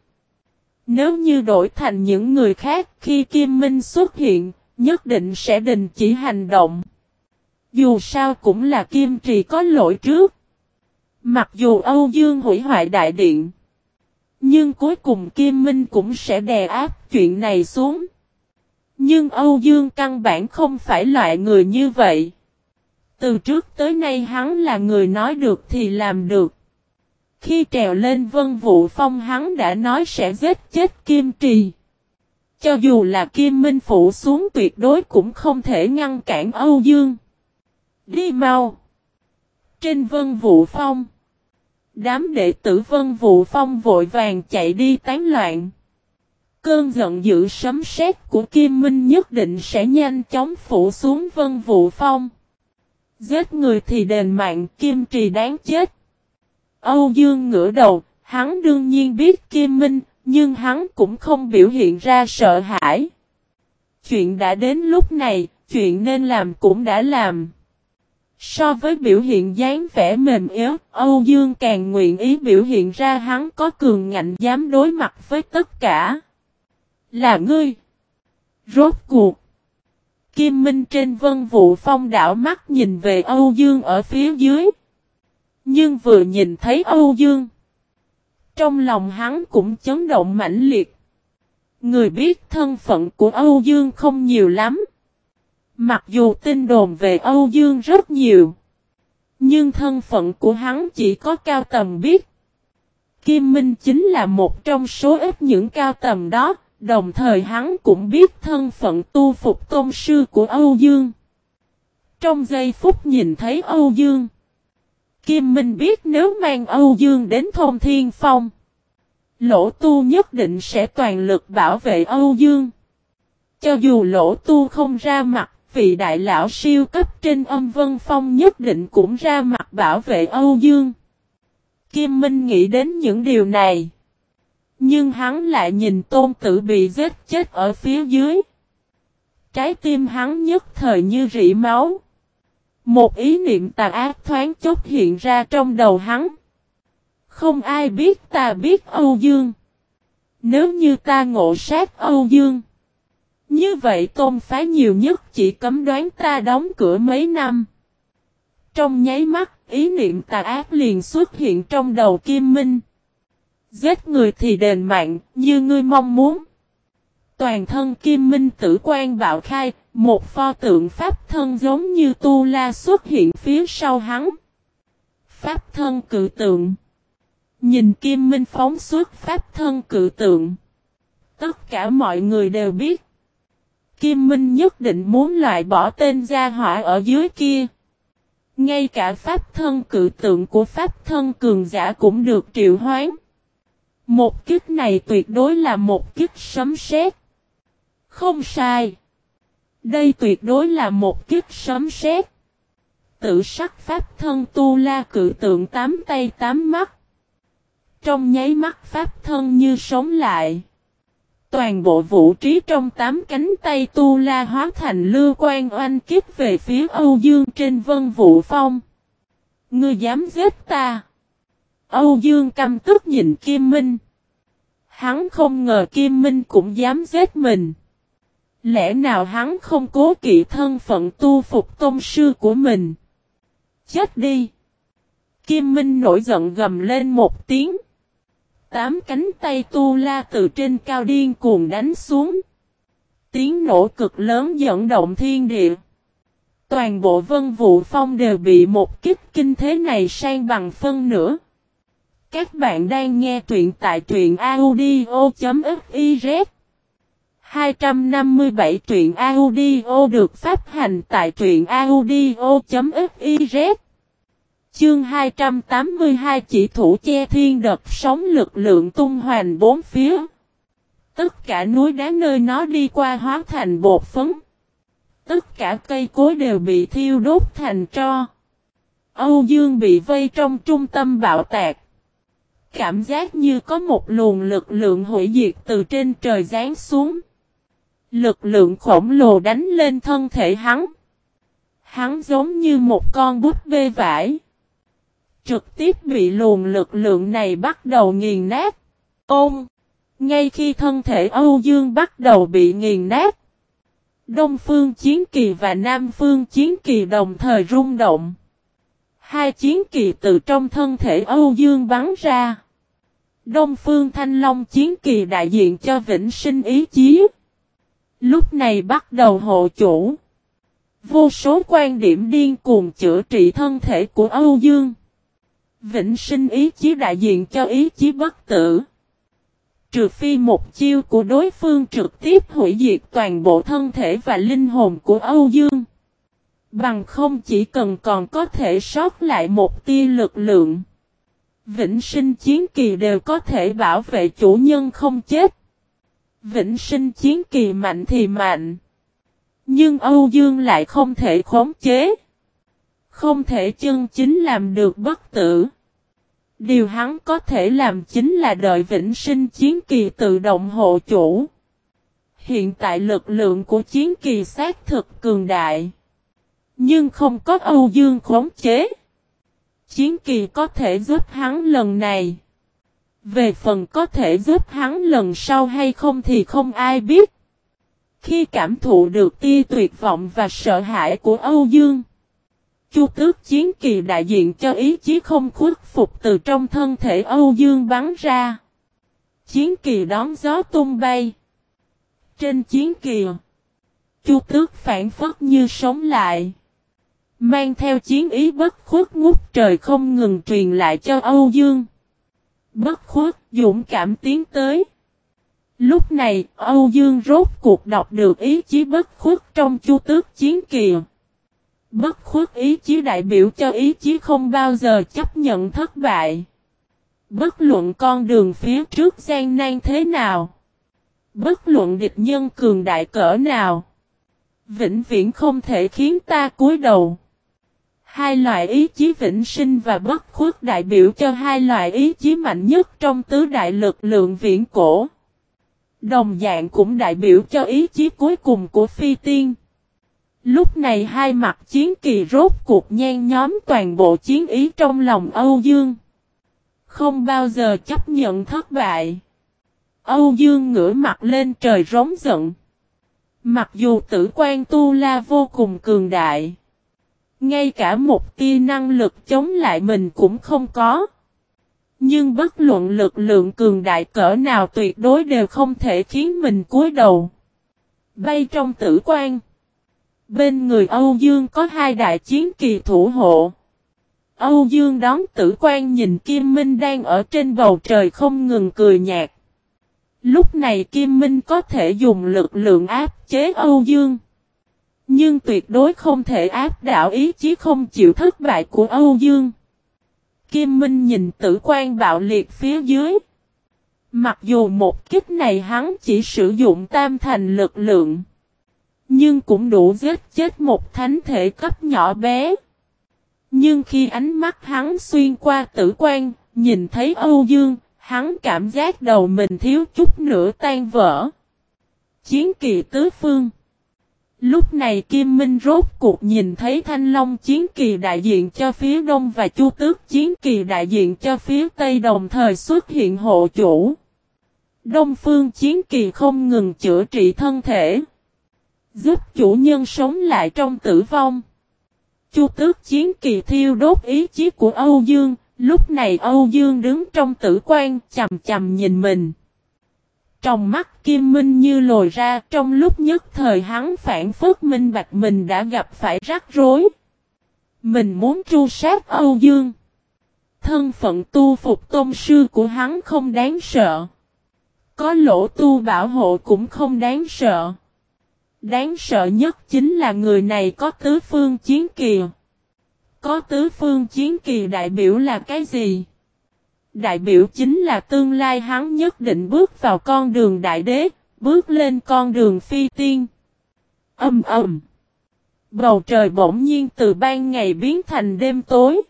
Nếu như đổi thành những người khác khi Kim Minh xuất hiện, nhất định sẽ đình chỉ hành động. Dù sao cũng là Kim Trì có lỗi trước. Mặc dù Âu Dương hủy hoại đại điện. Nhưng cuối cùng Kim Minh cũng sẽ đè áp chuyện này xuống. Nhưng Âu Dương căn bản không phải loại người như vậy. Từ trước tới nay hắn là người nói được thì làm được. Khi trèo lên vân vụ phong hắn đã nói sẽ giết chết Kim Trì. Cho dù là Kim Minh Phụ xuống tuyệt đối cũng không thể ngăn cản Âu Dương. Đi mau. Trên vân vụ phong. Đám đệ tử vân vụ phong vội vàng chạy đi tán loạn. Cơn giận dữ sấm sét của Kim Minh nhất định sẽ nhanh chóng phủ xuống vân vụ phong. Giết người thì đền mạng, Kim Trì đáng chết. Âu Dương ngửa đầu, hắn đương nhiên biết Kim Minh, nhưng hắn cũng không biểu hiện ra sợ hãi. Chuyện đã đến lúc này, chuyện nên làm cũng đã làm. So với biểu hiện dáng vẻ mềm yếu, Âu Dương càng nguyện ý biểu hiện ra hắn có cường ngạnh dám đối mặt với tất cả. Là ngươi. Rốt cuộc. Kim Minh trên vân vụ phong đảo mắt nhìn về Âu Dương ở phía dưới. Nhưng vừa nhìn thấy Âu Dương. Trong lòng hắn cũng chấn động mãnh liệt. Người biết thân phận của Âu Dương không nhiều lắm. Mặc dù tin đồn về Âu Dương rất nhiều. Nhưng thân phận của hắn chỉ có cao tầm biết. Kim Minh chính là một trong số ít những cao tầm đó, đồng thời hắn cũng biết thân phận tu phục tôn sư của Âu Dương. Trong giây phút nhìn thấy Âu Dương, Kim Minh biết nếu mang Âu Dương đến thôn Thiên Phong, Lỗ Tu nhất định sẽ toàn lực bảo vệ Âu Dương. Cho dù Lỗ Tu không ra mặt, vị đại lão siêu cấp trên âm vân phong nhất định cũng ra mặt bảo vệ Âu Dương. Kim Minh nghĩ đến những điều này. Nhưng hắn lại nhìn tôn tử bị giết chết ở phía dưới. Trái tim hắn nhất thời như rỉ máu. Một ý niệm tà ác thoáng chốc hiện ra trong đầu hắn. Không ai biết ta biết Âu Dương. Nếu như ta ngộ sát Âu Dương. Như vậy tôn phái nhiều nhất chỉ cấm đoán ta đóng cửa mấy năm. Trong nháy mắt, ý niệm tà ác liền xuất hiện trong đầu Kim Minh. Giết người thì đền mạng, như ngươi mong muốn. Toàn thân Kim Minh tử quan bạo khai, một pho tượng pháp thân giống như tu la xuất hiện phía sau hắn. Pháp thân cự tượng. Nhìn Kim Minh phóng xuất pháp thân cự tượng. Tất cả mọi người đều biết. Kim Minh nhất định muốn loại bỏ tên gia hỏa ở dưới kia. Ngay cả pháp thân cự tượng của pháp thân cường giả cũng được triệu hoán. Một kích này tuyệt đối là một kích sấm sét. Không sai. Đây tuyệt đối là một kiếp sấm sét. Tự sắc pháp thân tu la cự tượng tám tay tám mắt. Trong nháy mắt pháp thân như sống lại. Toàn bộ vũ trí trong tám cánh tay tu la hóa thành lưu quan oanh kiếp về phía Âu Dương trên vân vũ phong. Ngươi dám giết ta. Âu Dương căm tức nhìn Kim Minh. Hắn không ngờ Kim Minh cũng dám giết mình. Lẽ nào hắn không cố kỵ thân phận tu phục tôn sư của mình? Chết đi! Kim Minh nổi giận gầm lên một tiếng. Tám cánh tay tu la từ trên cao điên cuồng đánh xuống. Tiếng nổ cực lớn dẫn động thiên địa. Toàn bộ vân vụ phong đều bị một kích kinh thế này sang bằng phân nửa. Các bạn đang nghe truyện tại truyện audio.fif 257 truyện audio được phát hành tại truyện audio.fiz Chương 282 chỉ thủ che thiên đợt sóng lực lượng tung hoành bốn phía. Tất cả núi đá nơi nó đi qua hóa thành bột phấn. Tất cả cây cối đều bị thiêu đốt thành tro. Âu Dương bị vây trong trung tâm bạo tạc. Cảm giác như có một luồng lực lượng hủy diệt từ trên trời giáng xuống. Lực lượng khổng lồ đánh lên thân thể hắn. Hắn giống như một con bút bê vải. Trực tiếp bị luồng lực lượng này bắt đầu nghiền nát. Ôm! Ngay khi thân thể Âu Dương bắt đầu bị nghiền nát. Đông phương chiến kỳ và Nam phương chiến kỳ đồng thời rung động. Hai chiến kỳ từ trong thân thể Âu Dương bắn ra. Đông phương thanh long chiến kỳ đại diện cho vĩnh sinh ý chí. Lúc này bắt đầu hộ chủ. Vô số quan điểm điên cuồng chữa trị thân thể của Âu Dương. Vĩnh sinh ý chí đại diện cho ý chí bất tử. Trừ phi một chiêu của đối phương trực tiếp hủy diệt toàn bộ thân thể và linh hồn của Âu Dương. Bằng không chỉ cần còn có thể sót lại một tia lực lượng. Vĩnh sinh chiến kỳ đều có thể bảo vệ chủ nhân không chết. Vĩnh sinh chiến kỳ mạnh thì mạnh. Nhưng Âu Dương lại không thể khống chế. Không thể chân chính làm được bất tử. Điều hắn có thể làm chính là đợi vĩnh sinh chiến kỳ tự động hộ chủ. Hiện tại lực lượng của chiến kỳ xác thực cường đại. Nhưng không có Âu Dương khống chế. Chiến kỳ có thể giúp hắn lần này. Về phần có thể giúp hắn lần sau hay không thì không ai biết. Khi cảm thụ được tia tuyệt vọng và sợ hãi của Âu Dương. Chu tước chiến kỳ đại diện cho ý chí không khuất phục từ trong thân thể Âu Dương bắn ra. Chiến kỳ đón gió tung bay. Trên chiến kỳ, Chu tước phản phất như sống lại. Mang theo chiến ý bất khuất ngút trời không ngừng truyền lại cho Âu Dương. Bất khuất, dũng cảm tiến tới. Lúc này, Âu Dương rốt cuộc đọc được ý chí bất khuất trong chu tước chiến kìa. Bất khuất ý chí đại biểu cho ý chí không bao giờ chấp nhận thất bại. Bất luận con đường phía trước gian nan thế nào. Bất luận địch nhân cường đại cỡ nào. Vĩnh viễn không thể khiến ta cúi đầu. Hai loại ý chí vĩnh sinh và bất khuất đại biểu cho hai loại ý chí mạnh nhất trong tứ đại lực lượng viễn cổ. Đồng dạng cũng đại biểu cho ý chí cuối cùng của phi tiên. Lúc này hai mặt chiến kỳ rốt cuộc nhen nhóm toàn bộ chiến ý trong lòng Âu Dương. Không bao giờ chấp nhận thất bại. Âu Dương ngửa mặt lên trời rống giận. Mặc dù tử quan tu la vô cùng cường đại. Ngay cả một tia năng lực chống lại mình cũng không có. Nhưng bất luận lực lượng cường đại cỡ nào tuyệt đối đều không thể khiến mình cúi đầu. Bay trong tử quan. Bên người Âu Dương có hai đại chiến kỳ thủ hộ. Âu Dương đón tử quan nhìn Kim Minh đang ở trên bầu trời không ngừng cười nhạt. Lúc này Kim Minh có thể dùng lực lượng áp chế Âu Dương. Nhưng tuyệt đối không thể áp đảo ý chí không chịu thất bại của Âu Dương. Kim Minh nhìn tử quan bạo liệt phía dưới. Mặc dù một kích này hắn chỉ sử dụng tam thành lực lượng. Nhưng cũng đủ giết chết một thánh thể cấp nhỏ bé. Nhưng khi ánh mắt hắn xuyên qua tử quan, nhìn thấy Âu Dương, hắn cảm giác đầu mình thiếu chút nữa tan vỡ. Chiến kỳ tứ phương Lúc này Kim Minh rốt cuộc nhìn thấy Thanh Long chiến kỳ đại diện cho phía đông và Chu Tước chiến kỳ đại diện cho phía tây đồng thời xuất hiện hộ chủ. Đông phương chiến kỳ không ngừng chữa trị thân thể. Giúp chủ nhân sống lại trong tử vong. Chu Tước chiến kỳ thiêu đốt ý chí của Âu Dương. Lúc này Âu Dương đứng trong tử quan chầm chầm nhìn mình. Trong mắt Kim Minh như lồi ra, trong lúc nhất thời hắn phản phất minh bạch mình đã gặp phải rắc rối. Mình muốn tru sát Âu Dương. Thân phận tu phục tôn sư của hắn không đáng sợ. Có lỗ tu bảo hộ cũng không đáng sợ. Đáng sợ nhất chính là người này có tứ phương chiến kỳ. Có tứ phương chiến kỳ đại biểu là cái gì? Đại biểu chính là tương lai hắn nhất định bước vào con đường đại đế, bước lên con đường phi tiên. Âm ầm. Bầu trời bỗng nhiên từ ban ngày biến thành đêm tối.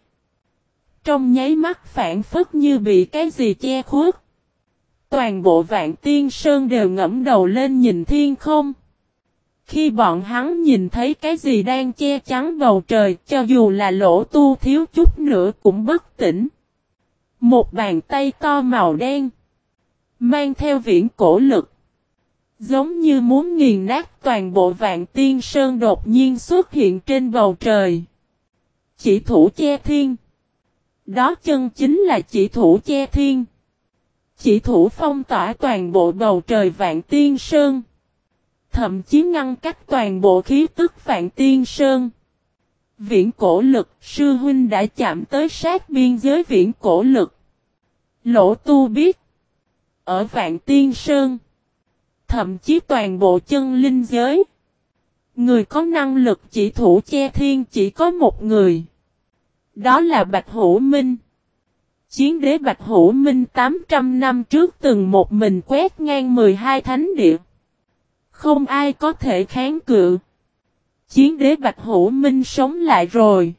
Trong nháy mắt phản phất như bị cái gì che khuất. Toàn bộ vạn tiên sơn đều ngẫm đầu lên nhìn thiên không. Khi bọn hắn nhìn thấy cái gì đang che chắn bầu trời cho dù là lỗ tu thiếu chút nữa cũng bất tỉnh. Một bàn tay to màu đen. Mang theo viễn cổ lực. Giống như muốn nghiền nát toàn bộ vạn tiên sơn đột nhiên xuất hiện trên bầu trời. Chỉ thủ che thiên. Đó chân chính là chỉ thủ che thiên. Chỉ thủ phong tỏa toàn bộ bầu trời vạn tiên sơn. Thậm chí ngăn cách toàn bộ khí tức vạn tiên sơn. Viễn cổ lực, sư huynh đã chạm tới sát biên giới viễn cổ lực. Lỗ tu biết. Ở Vạn Tiên Sơn. Thậm chí toàn bộ chân linh giới. Người có năng lực chỉ thủ che thiên chỉ có một người. Đó là Bạch Hữu Minh. Chiến đế Bạch Hữu Minh 800 năm trước từng một mình quét ngang 12 thánh địa. Không ai có thể kháng cự. Chiến đế Bạch Hữu Minh sống lại rồi.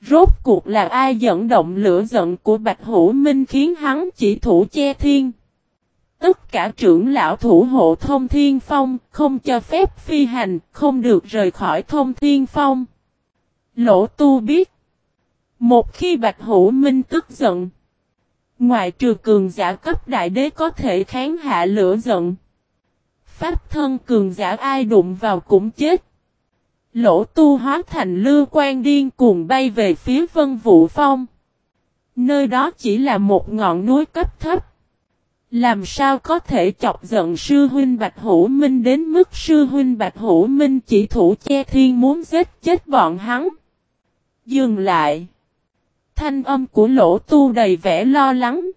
Rốt cuộc là ai dẫn động lửa giận của Bạch Hữu Minh khiến hắn chỉ thủ che thiên. Tất cả trưởng lão thủ hộ thông thiên phong, không cho phép phi hành, không được rời khỏi thông thiên phong. Lỗ tu biết. Một khi Bạch Hữu Minh tức giận. ngoài trừ cường giả cấp đại đế có thể kháng hạ lửa giận. Pháp thân cường giả ai đụng vào cũng chết. Lỗ tu hóa thành lưu quan điên cuồng bay về phía vân vũ phong. Nơi đó chỉ là một ngọn núi cấp thấp. Làm sao có thể chọc giận sư huynh Bạch Hữu Minh đến mức sư huynh Bạch Hữu Minh chỉ thủ che thiên muốn giết chết bọn hắn. Dừng lại. Thanh âm của lỗ tu đầy vẻ lo lắng.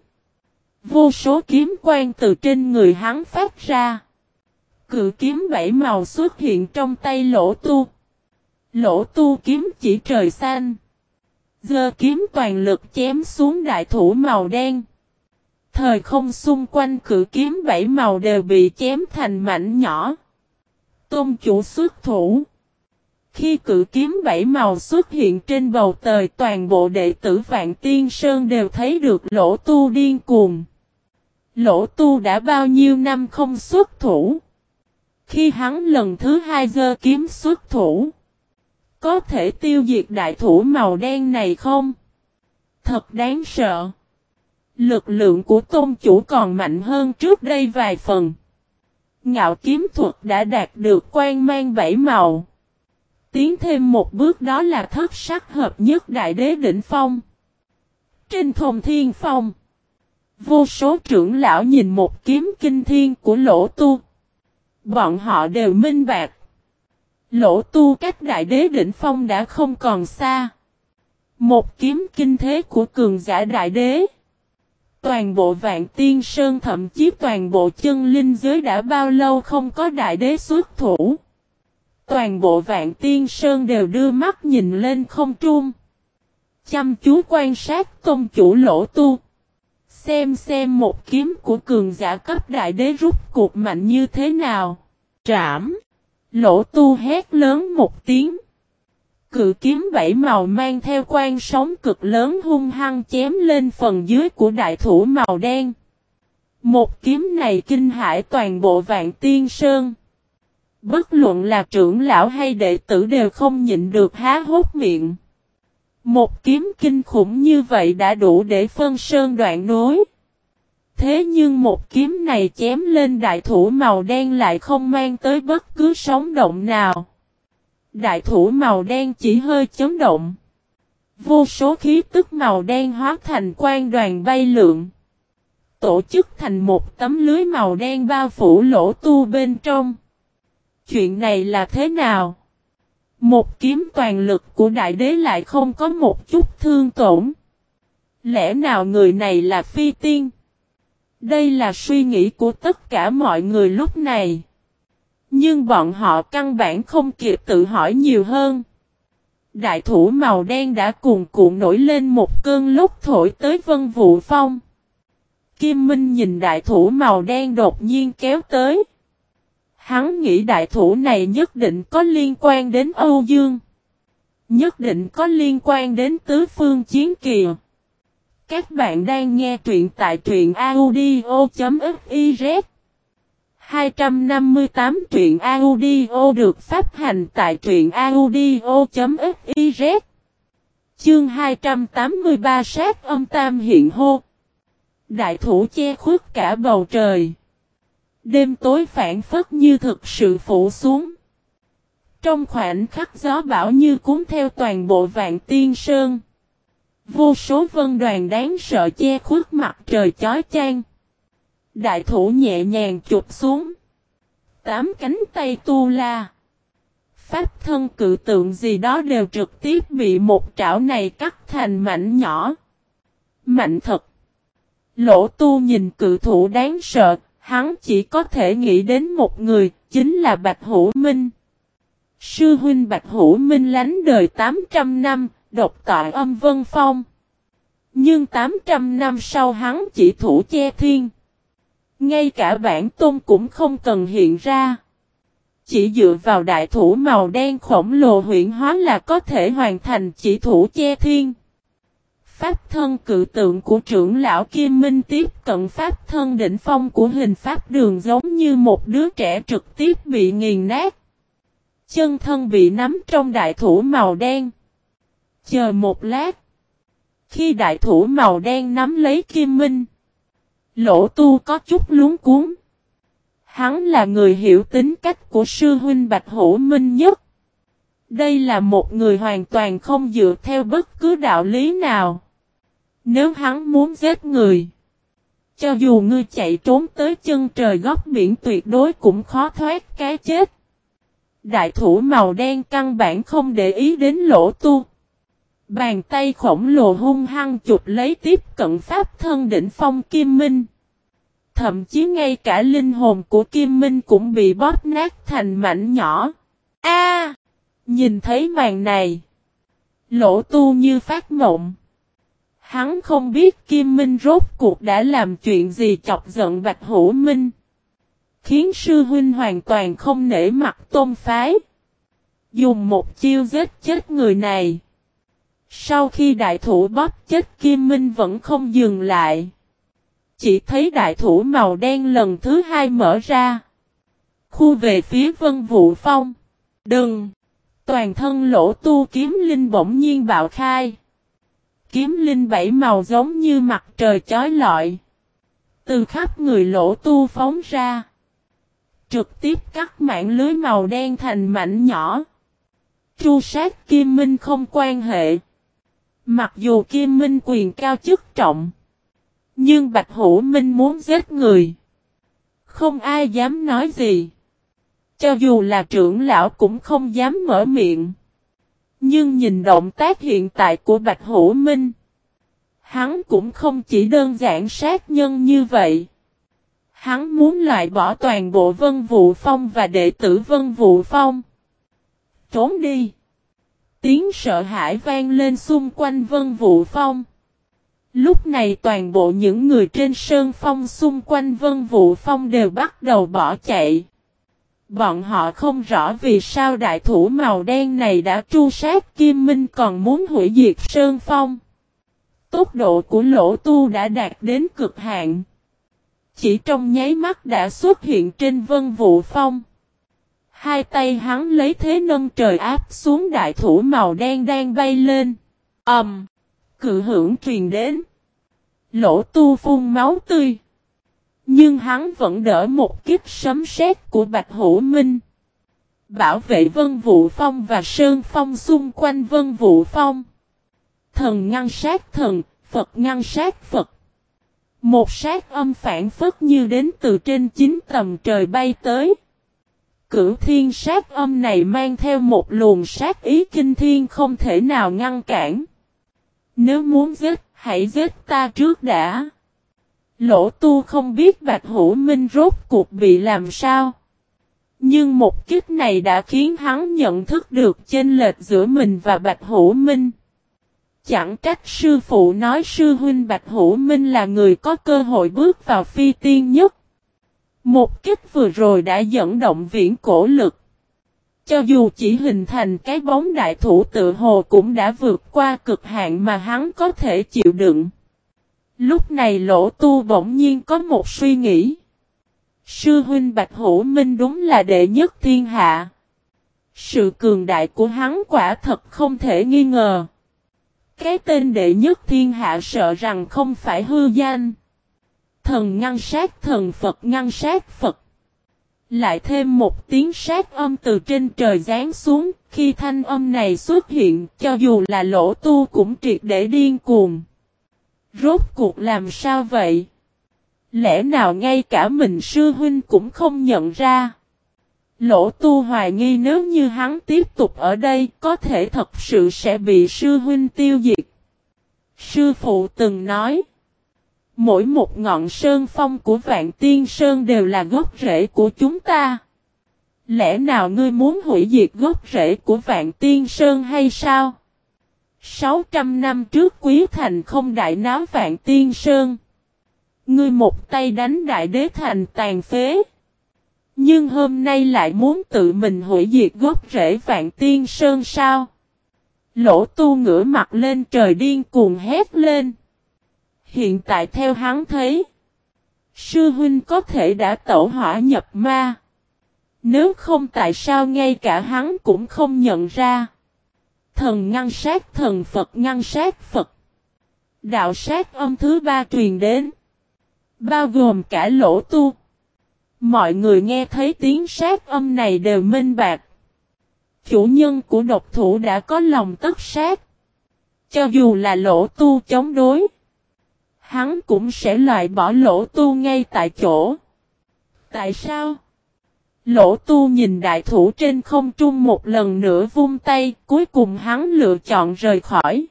Vô số kiếm quang từ trên người hắn phát ra. Cự kiếm bảy màu xuất hiện trong tay lỗ tu. Lỗ tu kiếm chỉ trời xanh. Dơ kiếm toàn lực chém xuống đại thủ màu đen. Thời không xung quanh cử kiếm bảy màu đều bị chém thành mảnh nhỏ. Tôn chủ xuất thủ. Khi cử kiếm bảy màu xuất hiện trên bầu trời, toàn bộ đệ tử Vạn Tiên Sơn đều thấy được lỗ tu điên cuồng. Lỗ tu đã bao nhiêu năm không xuất thủ. Khi hắn lần thứ hai giơ kiếm xuất thủ. Có thể tiêu diệt đại thủ màu đen này không? Thật đáng sợ. Lực lượng của tôn chủ còn mạnh hơn trước đây vài phần. Ngạo kiếm thuật đã đạt được quan mang bảy màu. Tiến thêm một bước đó là thất sắc hợp nhất đại đế đỉnh phong. Trên thông thiên phong. Vô số trưởng lão nhìn một kiếm kinh thiên của lỗ tu. Bọn họ đều minh bạc. Lỗ tu cách đại đế đỉnh phong đã không còn xa. Một kiếm kinh thế của cường giả đại đế. Toàn bộ vạn tiên sơn thậm chí toàn bộ chân linh giới đã bao lâu không có đại đế xuất thủ. Toàn bộ vạn tiên sơn đều đưa mắt nhìn lên không trung. Chăm chú quan sát công chủ lỗ tu. Xem xem một kiếm của cường giả cấp đại đế rút cuộc mạnh như thế nào. Trảm. Lỗ tu hét lớn một tiếng. Cự kiếm bảy màu mang theo quan sóng cực lớn hung hăng chém lên phần dưới của đại thủ màu đen. Một kiếm này kinh hãi toàn bộ vạn tiên sơn. Bất luận là trưởng lão hay đệ tử đều không nhịn được há hốt miệng. Một kiếm kinh khủng như vậy đã đủ để phân sơn đoạn nối. Thế nhưng một kiếm này chém lên đại thủ màu đen lại không mang tới bất cứ sóng động nào. Đại thủ màu đen chỉ hơi chấn động. Vô số khí tức màu đen hóa thành quan đoàn bay lượn. Tổ chức thành một tấm lưới màu đen bao phủ lỗ tu bên trong. Chuyện này là thế nào? Một kiếm toàn lực của đại đế lại không có một chút thương tổn. Lẽ nào người này là phi tiên? Đây là suy nghĩ của tất cả mọi người lúc này. Nhưng bọn họ căn bản không kịp tự hỏi nhiều hơn. Đại thủ màu đen đã cuồn cuộn nổi lên một cơn lúc thổi tới vân vũ phong. Kim Minh nhìn đại thủ màu đen đột nhiên kéo tới. Hắn nghĩ đại thủ này nhất định có liên quan đến Âu Dương. Nhất định có liên quan đến tứ phương chiến kìa. Các bạn đang nghe truyện tại truyện audio.fiz 258 truyện audio được phát hành tại truyện audio.fiz Chương 283 sát âm tam hiện hô. Đại thủ che khuất cả bầu trời. Đêm tối phản phất như thực sự phủ xuống. Trong khoảnh khắc gió bão như cuốn theo toàn bộ vạn tiên sơn Vô số vân đoàn đáng sợ che khuất mặt trời chói chang. Đại thủ nhẹ nhàng chụp xuống. Tám cánh tay tu la. Pháp thân cự tượng gì đó đều trực tiếp bị một trảo này cắt thành mảnh nhỏ. Mạnh thật. Lỗ tu nhìn cự thủ đáng sợ, hắn chỉ có thể nghĩ đến một người, chính là Bạch Hữu Minh. Sư huynh Bạch Hữu Minh lánh đời 800 năm, độc tọa âm vân phong. Nhưng 800 năm sau hắn chỉ thủ che thiên. Ngay cả bản tôn cũng không cần hiện ra. Chỉ dựa vào đại thủ màu đen khổng lồ huyện hóa là có thể hoàn thành chỉ thủ che thiên. Pháp thân cự tượng của trưởng lão Kim Minh tiếp cận pháp thân đỉnh phong của hình pháp đường giống như một đứa trẻ trực tiếp bị nghiền nát. Chân thân bị nắm trong đại thủ màu đen. Chờ một lát. Khi đại thủ màu đen nắm lấy Kim Minh. Lỗ tu có chút luống cuốn. Hắn là người hiểu tính cách của sư huynh Bạch Hữu Minh nhất. Đây là một người hoàn toàn không dựa theo bất cứ đạo lý nào. Nếu hắn muốn giết người. Cho dù ngươi chạy trốn tới chân trời góc biển tuyệt đối cũng khó thoát cái chết. Đại thủ màu đen căn bản không để ý đến lỗ tu. Bàn tay khổng lồ hung hăng chụp lấy tiếp cận pháp thân đỉnh phong Kim Minh. Thậm chí ngay cả linh hồn của Kim Minh cũng bị bóp nát thành mảnh nhỏ. A! nhìn thấy màn này. Lỗ tu như phát mộng. Hắn không biết Kim Minh rốt cuộc đã làm chuyện gì chọc giận Bạch Hữu Minh. Khiến sư huynh hoàn toàn không nể mặt tôn phái. Dùng một chiêu giết chết người này. Sau khi đại thủ bóp chết Kim Minh vẫn không dừng lại. Chỉ thấy đại thủ màu đen lần thứ hai mở ra. khu về phía Vân Vũ Phong. Đừng! Toàn thân lỗ tu kiếm linh bỗng nhiên bạo khai. Kiếm linh bảy màu giống như mặt trời chói lọi. Từ khắp người lỗ tu phóng ra. Trực tiếp cắt mạng lưới màu đen thành mảnh nhỏ. Tru sát Kim Minh không quan hệ. Mặc dù Kim Minh quyền cao chức trọng. Nhưng Bạch Hữu Minh muốn giết người. Không ai dám nói gì. Cho dù là trưởng lão cũng không dám mở miệng. Nhưng nhìn động tác hiện tại của Bạch Hữu Minh. Hắn cũng không chỉ đơn giản sát nhân như vậy. Hắn muốn loại bỏ toàn bộ Vân Vũ Phong và đệ tử Vân Vũ Phong. Trốn đi. Tiếng sợ hãi vang lên xung quanh Vân Vũ Phong. Lúc này toàn bộ những người trên sơn phong xung quanh Vân Vũ Phong đều bắt đầu bỏ chạy. Bọn họ không rõ vì sao đại thủ màu đen này đã tru sát Kim Minh còn muốn hủy diệt Sơn Phong. Tốc độ của lỗ tu đã đạt đến cực hạn. Chỉ trong nháy mắt đã xuất hiện trên vân vũ phong. Hai tay hắn lấy thế nâng trời áp xuống đại thủ màu đen đang bay lên. Ẩm. um, Cự hưởng truyền đến. Lỗ tu phun máu tươi. Nhưng hắn vẫn đỡ một kiếp sấm sét của Bạch Hữu Minh. Bảo vệ Vân Vũ Phong và Sơn Phong xung quanh Vân Vũ Phong. Thần ngăn sát thần, Phật ngăn sát Phật. Một sát âm phản phất như đến từ trên chín tầm trời bay tới. Cửu thiên sát âm này mang theo một luồng sát ý kinh thiên không thể nào ngăn cản. Nếu muốn giết, hãy giết ta trước đã. Lỗ tu không biết Bạch Hữu Minh rốt cuộc bị làm sao. Nhưng một kích này đã khiến hắn nhận thức được chênh lệch giữa mình và Bạch Hữu Minh. Chẳng trách sư phụ nói sư huynh Bạch Hữu Minh là người có cơ hội bước vào phi tiên nhất. Một kích vừa rồi đã dẫn động viễn cổ lực. Cho dù chỉ hình thành cái bóng đại thủ tự hồ cũng đã vượt qua cực hạn mà hắn có thể chịu đựng. Lúc này lỗ tu bỗng nhiên có một suy nghĩ. Sư huynh Bạch Hữu Minh đúng là đệ nhất thiên hạ. Sự cường đại của hắn quả thật không thể nghi ngờ. Cái tên đệ nhất thiên hạ sợ rằng không phải hư danh. Thần ngăn sát thần Phật ngăn sát Phật. Lại thêm một tiếng sát âm từ trên trời giáng xuống, khi thanh âm này xuất hiện, cho dù là lỗ tu cũng triệt để điên cuồng. Rốt cuộc làm sao vậy? Lẽ nào ngay cả mình sư huynh cũng không nhận ra? Lỗ tu hoài nghi nếu như hắn tiếp tục ở đây có thể thật sự sẽ bị sư huynh tiêu diệt. Sư phụ từng nói. Mỗi một ngọn sơn phong của vạn tiên sơn đều là gốc rễ của chúng ta. Lẽ nào ngươi muốn hủy diệt gốc rễ của vạn tiên sơn hay sao? 600 năm trước Quý Thành không đại náo vạn tiên sơn. Ngươi một tay đánh đại đế thành tàn phế. Nhưng hôm nay lại muốn tự mình hủy diệt gốc rễ vạn tiên sơn sao? Lỗ tu ngửa mặt lên trời điên cuồng hét lên. Hiện tại theo hắn thấy. Sư huynh có thể đã tẩu hỏa nhập ma. Nếu không tại sao ngay cả hắn cũng không nhận ra. Thần ngăn sát, thần Phật ngăn sát Phật. Đạo sát âm thứ ba truyền đến. Bao gồm cả lỗ tu. Mọi người nghe thấy tiếng sát âm này đều minh bạc. Chủ nhân của độc thủ đã có lòng tất sát. Cho dù là lỗ tu chống đối. Hắn cũng sẽ loại bỏ lỗ tu ngay tại chỗ. Tại sao? Lỗ tu nhìn đại thủ trên không trung một lần nữa vung tay, cuối cùng hắn lựa chọn rời khỏi.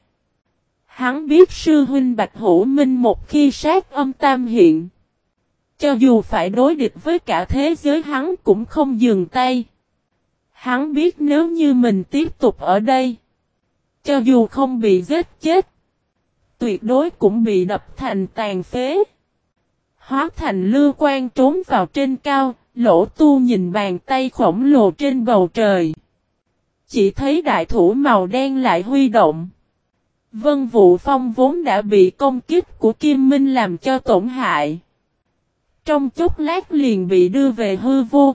Hắn biết sư huynh Bạch Hữu Minh một khi sát âm tam hiện. Cho dù phải đối địch với cả thế giới hắn cũng không dừng tay. Hắn biết nếu như mình tiếp tục ở đây. Cho dù không bị giết chết. Tuyệt đối cũng bị đập thành tàn phế. Hóa thành lưu quan trốn vào trên cao. Lỗ tu nhìn bàn tay khổng lồ trên bầu trời. Chỉ thấy đại thủ màu đen lại huy động. Vân Vũ Phong vốn đã bị công kích của Kim Minh làm cho tổn hại. Trong chốc lát liền bị đưa về hư vô.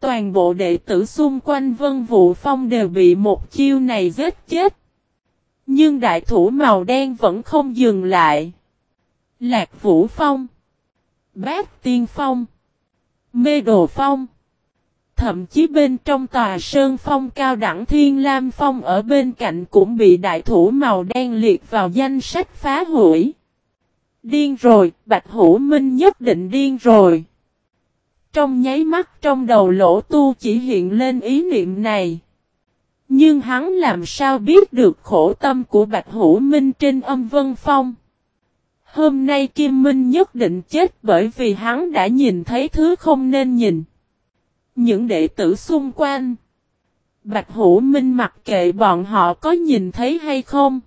toàn bộ đệ tử xung quanh Vân Vũ Phong đều bị một chiêu này giết chết. Nhưng đại thủ màu đen vẫn không dừng lại. Lạc Vũ Phong Bát Tiên Phong Mê Đồ Phong Thậm chí bên trong tòa Sơn Phong cao đẳng Thiên Lam Phong ở bên cạnh cũng bị đại thủ màu đen liệt vào danh sách phá hủy. Điên rồi, Bạch Hữu Minh nhất định điên rồi. Trong nháy mắt trong đầu lỗ tu chỉ hiện lên ý niệm này. Nhưng hắn làm sao biết được khổ tâm của Bạch Hữu Minh trên âm vân phong. Hôm nay Kim Minh nhất định chết bởi vì hắn đã nhìn thấy thứ không nên nhìn. Những đệ tử xung quanh. Bạch Hữu Minh mặc kệ bọn họ có nhìn thấy hay không.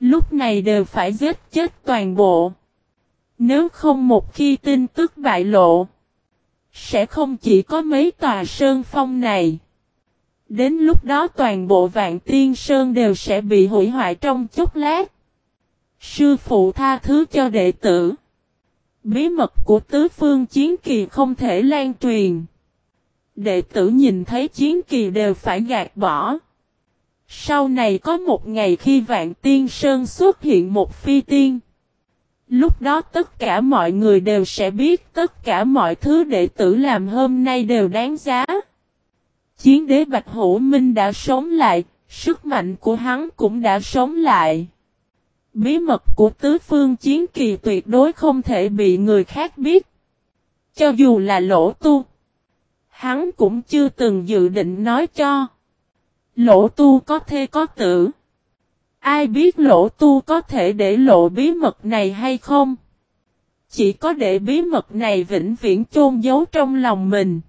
Lúc này đều phải giết chết toàn bộ. Nếu không một khi tin tức bại lộ. Sẽ không chỉ có mấy tòa sơn phong này. Đến lúc đó toàn bộ vạn tiên sơn đều sẽ bị hủy hoại trong chốc lát. Sư phụ tha thứ cho đệ tử. Bí mật của tứ phương chiến kỳ không thể lan truyền. Đệ tử nhìn thấy chiến kỳ đều phải gạt bỏ. Sau này có một ngày khi vạn tiên sơn xuất hiện một phi tiên. Lúc đó tất cả mọi người đều sẽ biết tất cả mọi thứ đệ tử làm hôm nay đều đáng giá. Chiến đế Bạch Hữu Minh đã sống lại, sức mạnh của hắn cũng đã sống lại. Bí mật của tứ phương chiến kỳ tuyệt đối không thể bị người khác biết. Cho dù là lỗ tu, hắn cũng chưa từng dự định nói cho. Lỗ tu có thê có tử. Ai biết lỗ tu có thể để lộ bí mật này hay không? Chỉ có để bí mật này vĩnh viễn chôn giấu trong lòng mình.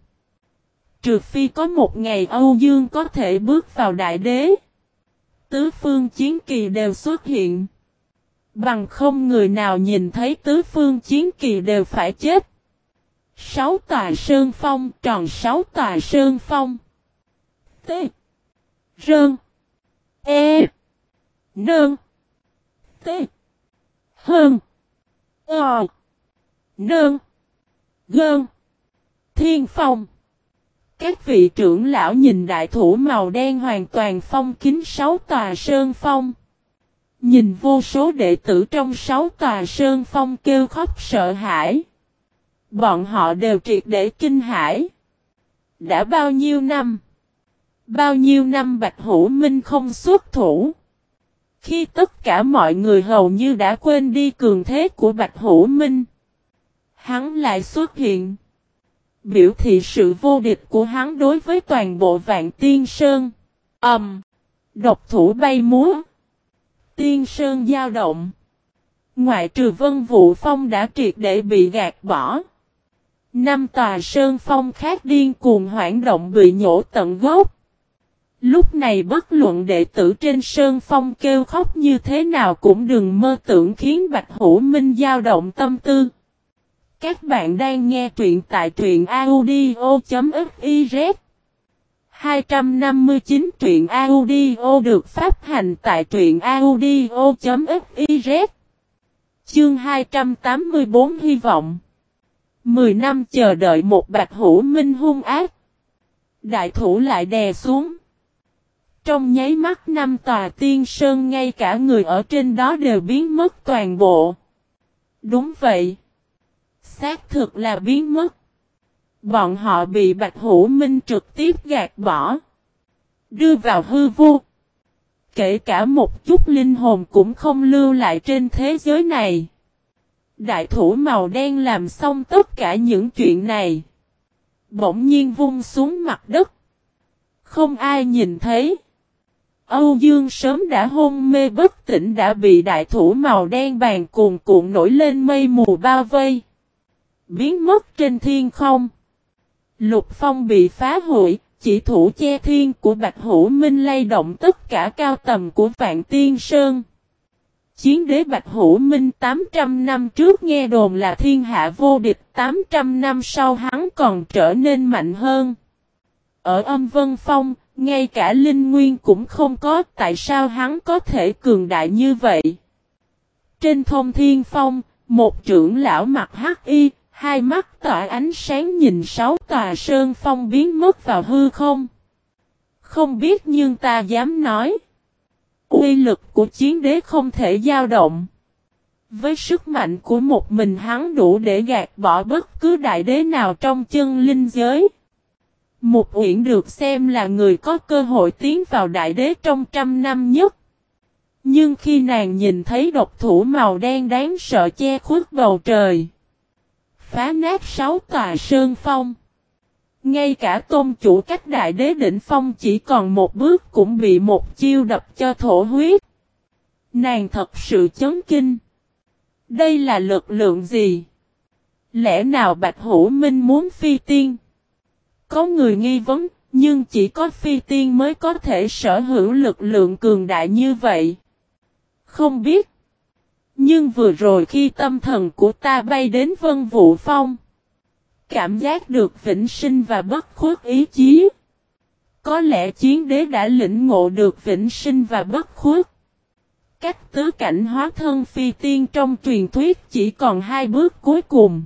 Trừ phi có một ngày Âu Dương có thể bước vào đại đế. Tứ phương chiến kỳ đều xuất hiện. Bằng không người nào nhìn thấy tứ phương chiến kỳ đều phải chết. Sáu tòa sơn phong tròn sáu tòa sơn phong. T. Rơn. E. Nơn. T. Hơn. Ờ. Nơn. Gơn. Thiên phong. Các vị trưởng lão nhìn đại thủ màu đen hoàn toàn phong kín sáu tòa sơn phong. Nhìn vô số đệ tử trong sáu tòa sơn phong kêu khóc sợ hãi. Bọn họ đều triệt để kinh hãi. Đã bao nhiêu năm? Bao nhiêu năm Bạch Hữu Minh không xuất thủ? Khi tất cả mọi người hầu như đã quên đi cường thế của Bạch Hữu Minh. Hắn lại xuất hiện. Biểu thị sự vô địch của hắn đối với toàn bộ vạn tiên sơn. Ẩm. Um, độc thủ bay múa. Tiên sơn giao động. Ngoại trừ vân vụ phong đã triệt để bị gạt bỏ. Năm tòa sơn phong khác điên cuồng hoảng động bị nhổ tận gốc. Lúc này bất luận đệ tử trên sơn phong kêu khóc như thế nào cũng đừng mơ tưởng khiến Bạch Hữu Minh dao động tâm tư. Các bạn đang nghe truyện tại truyện audio.fiz 259 truyện audio được phát hành tại truyện audio.fiz Chương 284 hy vọng. 10 năm chờ đợi một bạch hữu minh hung ác. Đại thủ lại đè xuống. Trong nháy mắt năm tòa tiên sơn ngay cả người ở trên đó đều biến mất toàn bộ. Đúng vậy. Xác thực là biến mất Bọn họ bị Bạch Hữu Minh trực tiếp gạt bỏ. Đưa vào hư vô. Kể cả một chút linh hồn cũng không lưu lại trên thế giới này. Đại thủ màu đen làm xong tất cả những chuyện này. Bỗng nhiên vung xuống mặt đất. Không ai nhìn thấy. Âu Dương sớm đã hôn mê bất tỉnh, đã bị đại thủ màu đen bàn cuồn cuộn nổi lên mây mù bao vây. Biến mất trên thiên không. Lục phong bị phá hủy, chỉ thủ che thiên của Bạch Hữu Minh lay động tất cả cao tầm của Vạn Tiên Sơn. Chiến đế Bạch Hữu Minh 800 năm trước nghe đồn là thiên hạ vô địch, 800 năm sau hắn còn trở nên mạnh hơn. Ở âm vân phong, ngay cả linh nguyên cũng không có, tại sao hắn có thể cường đại như vậy? Trên thông thiên phong, một trưởng lão mặt hắc y, Hai mắt tỏa ánh sáng nhìn sáu tòa sơn phong biến mất vào hư không. Không biết nhưng ta dám nói. Uy lực của chiến đế không thể dao động. Với sức mạnh của một mình hắn đủ để gạt bỏ bất cứ đại đế nào trong chân linh giới. Một uyển được xem là người có cơ hội tiến vào đại đế trong trăm năm nhất. Nhưng khi nàng nhìn thấy độc thủ màu đen đáng sợ che khuất bầu trời. Phá nát sáu tòa sơn phong. Ngay cả tôn chủ cách đại đế đỉnh phong chỉ còn một bước cũng bị một chiêu đập cho thổ huyết. Nàng thật sự chấn kinh. Đây là lực lượng gì? Lẽ nào Bạch Hữu Minh muốn phi tiên? Có người nghi vấn, nhưng chỉ có phi tiên mới có thể sở hữu lực lượng cường đại như vậy. Không biết. Nhưng vừa rồi khi tâm thần của ta bay đến vân vũ phong. Cảm giác được vĩnh sinh và bất khuất ý chí. Có lẽ chiến đế đã lĩnh ngộ được vĩnh sinh và bất khuất. Cách tứ cảnh hóa thân phi tiên trong truyền thuyết chỉ còn hai bước cuối cùng.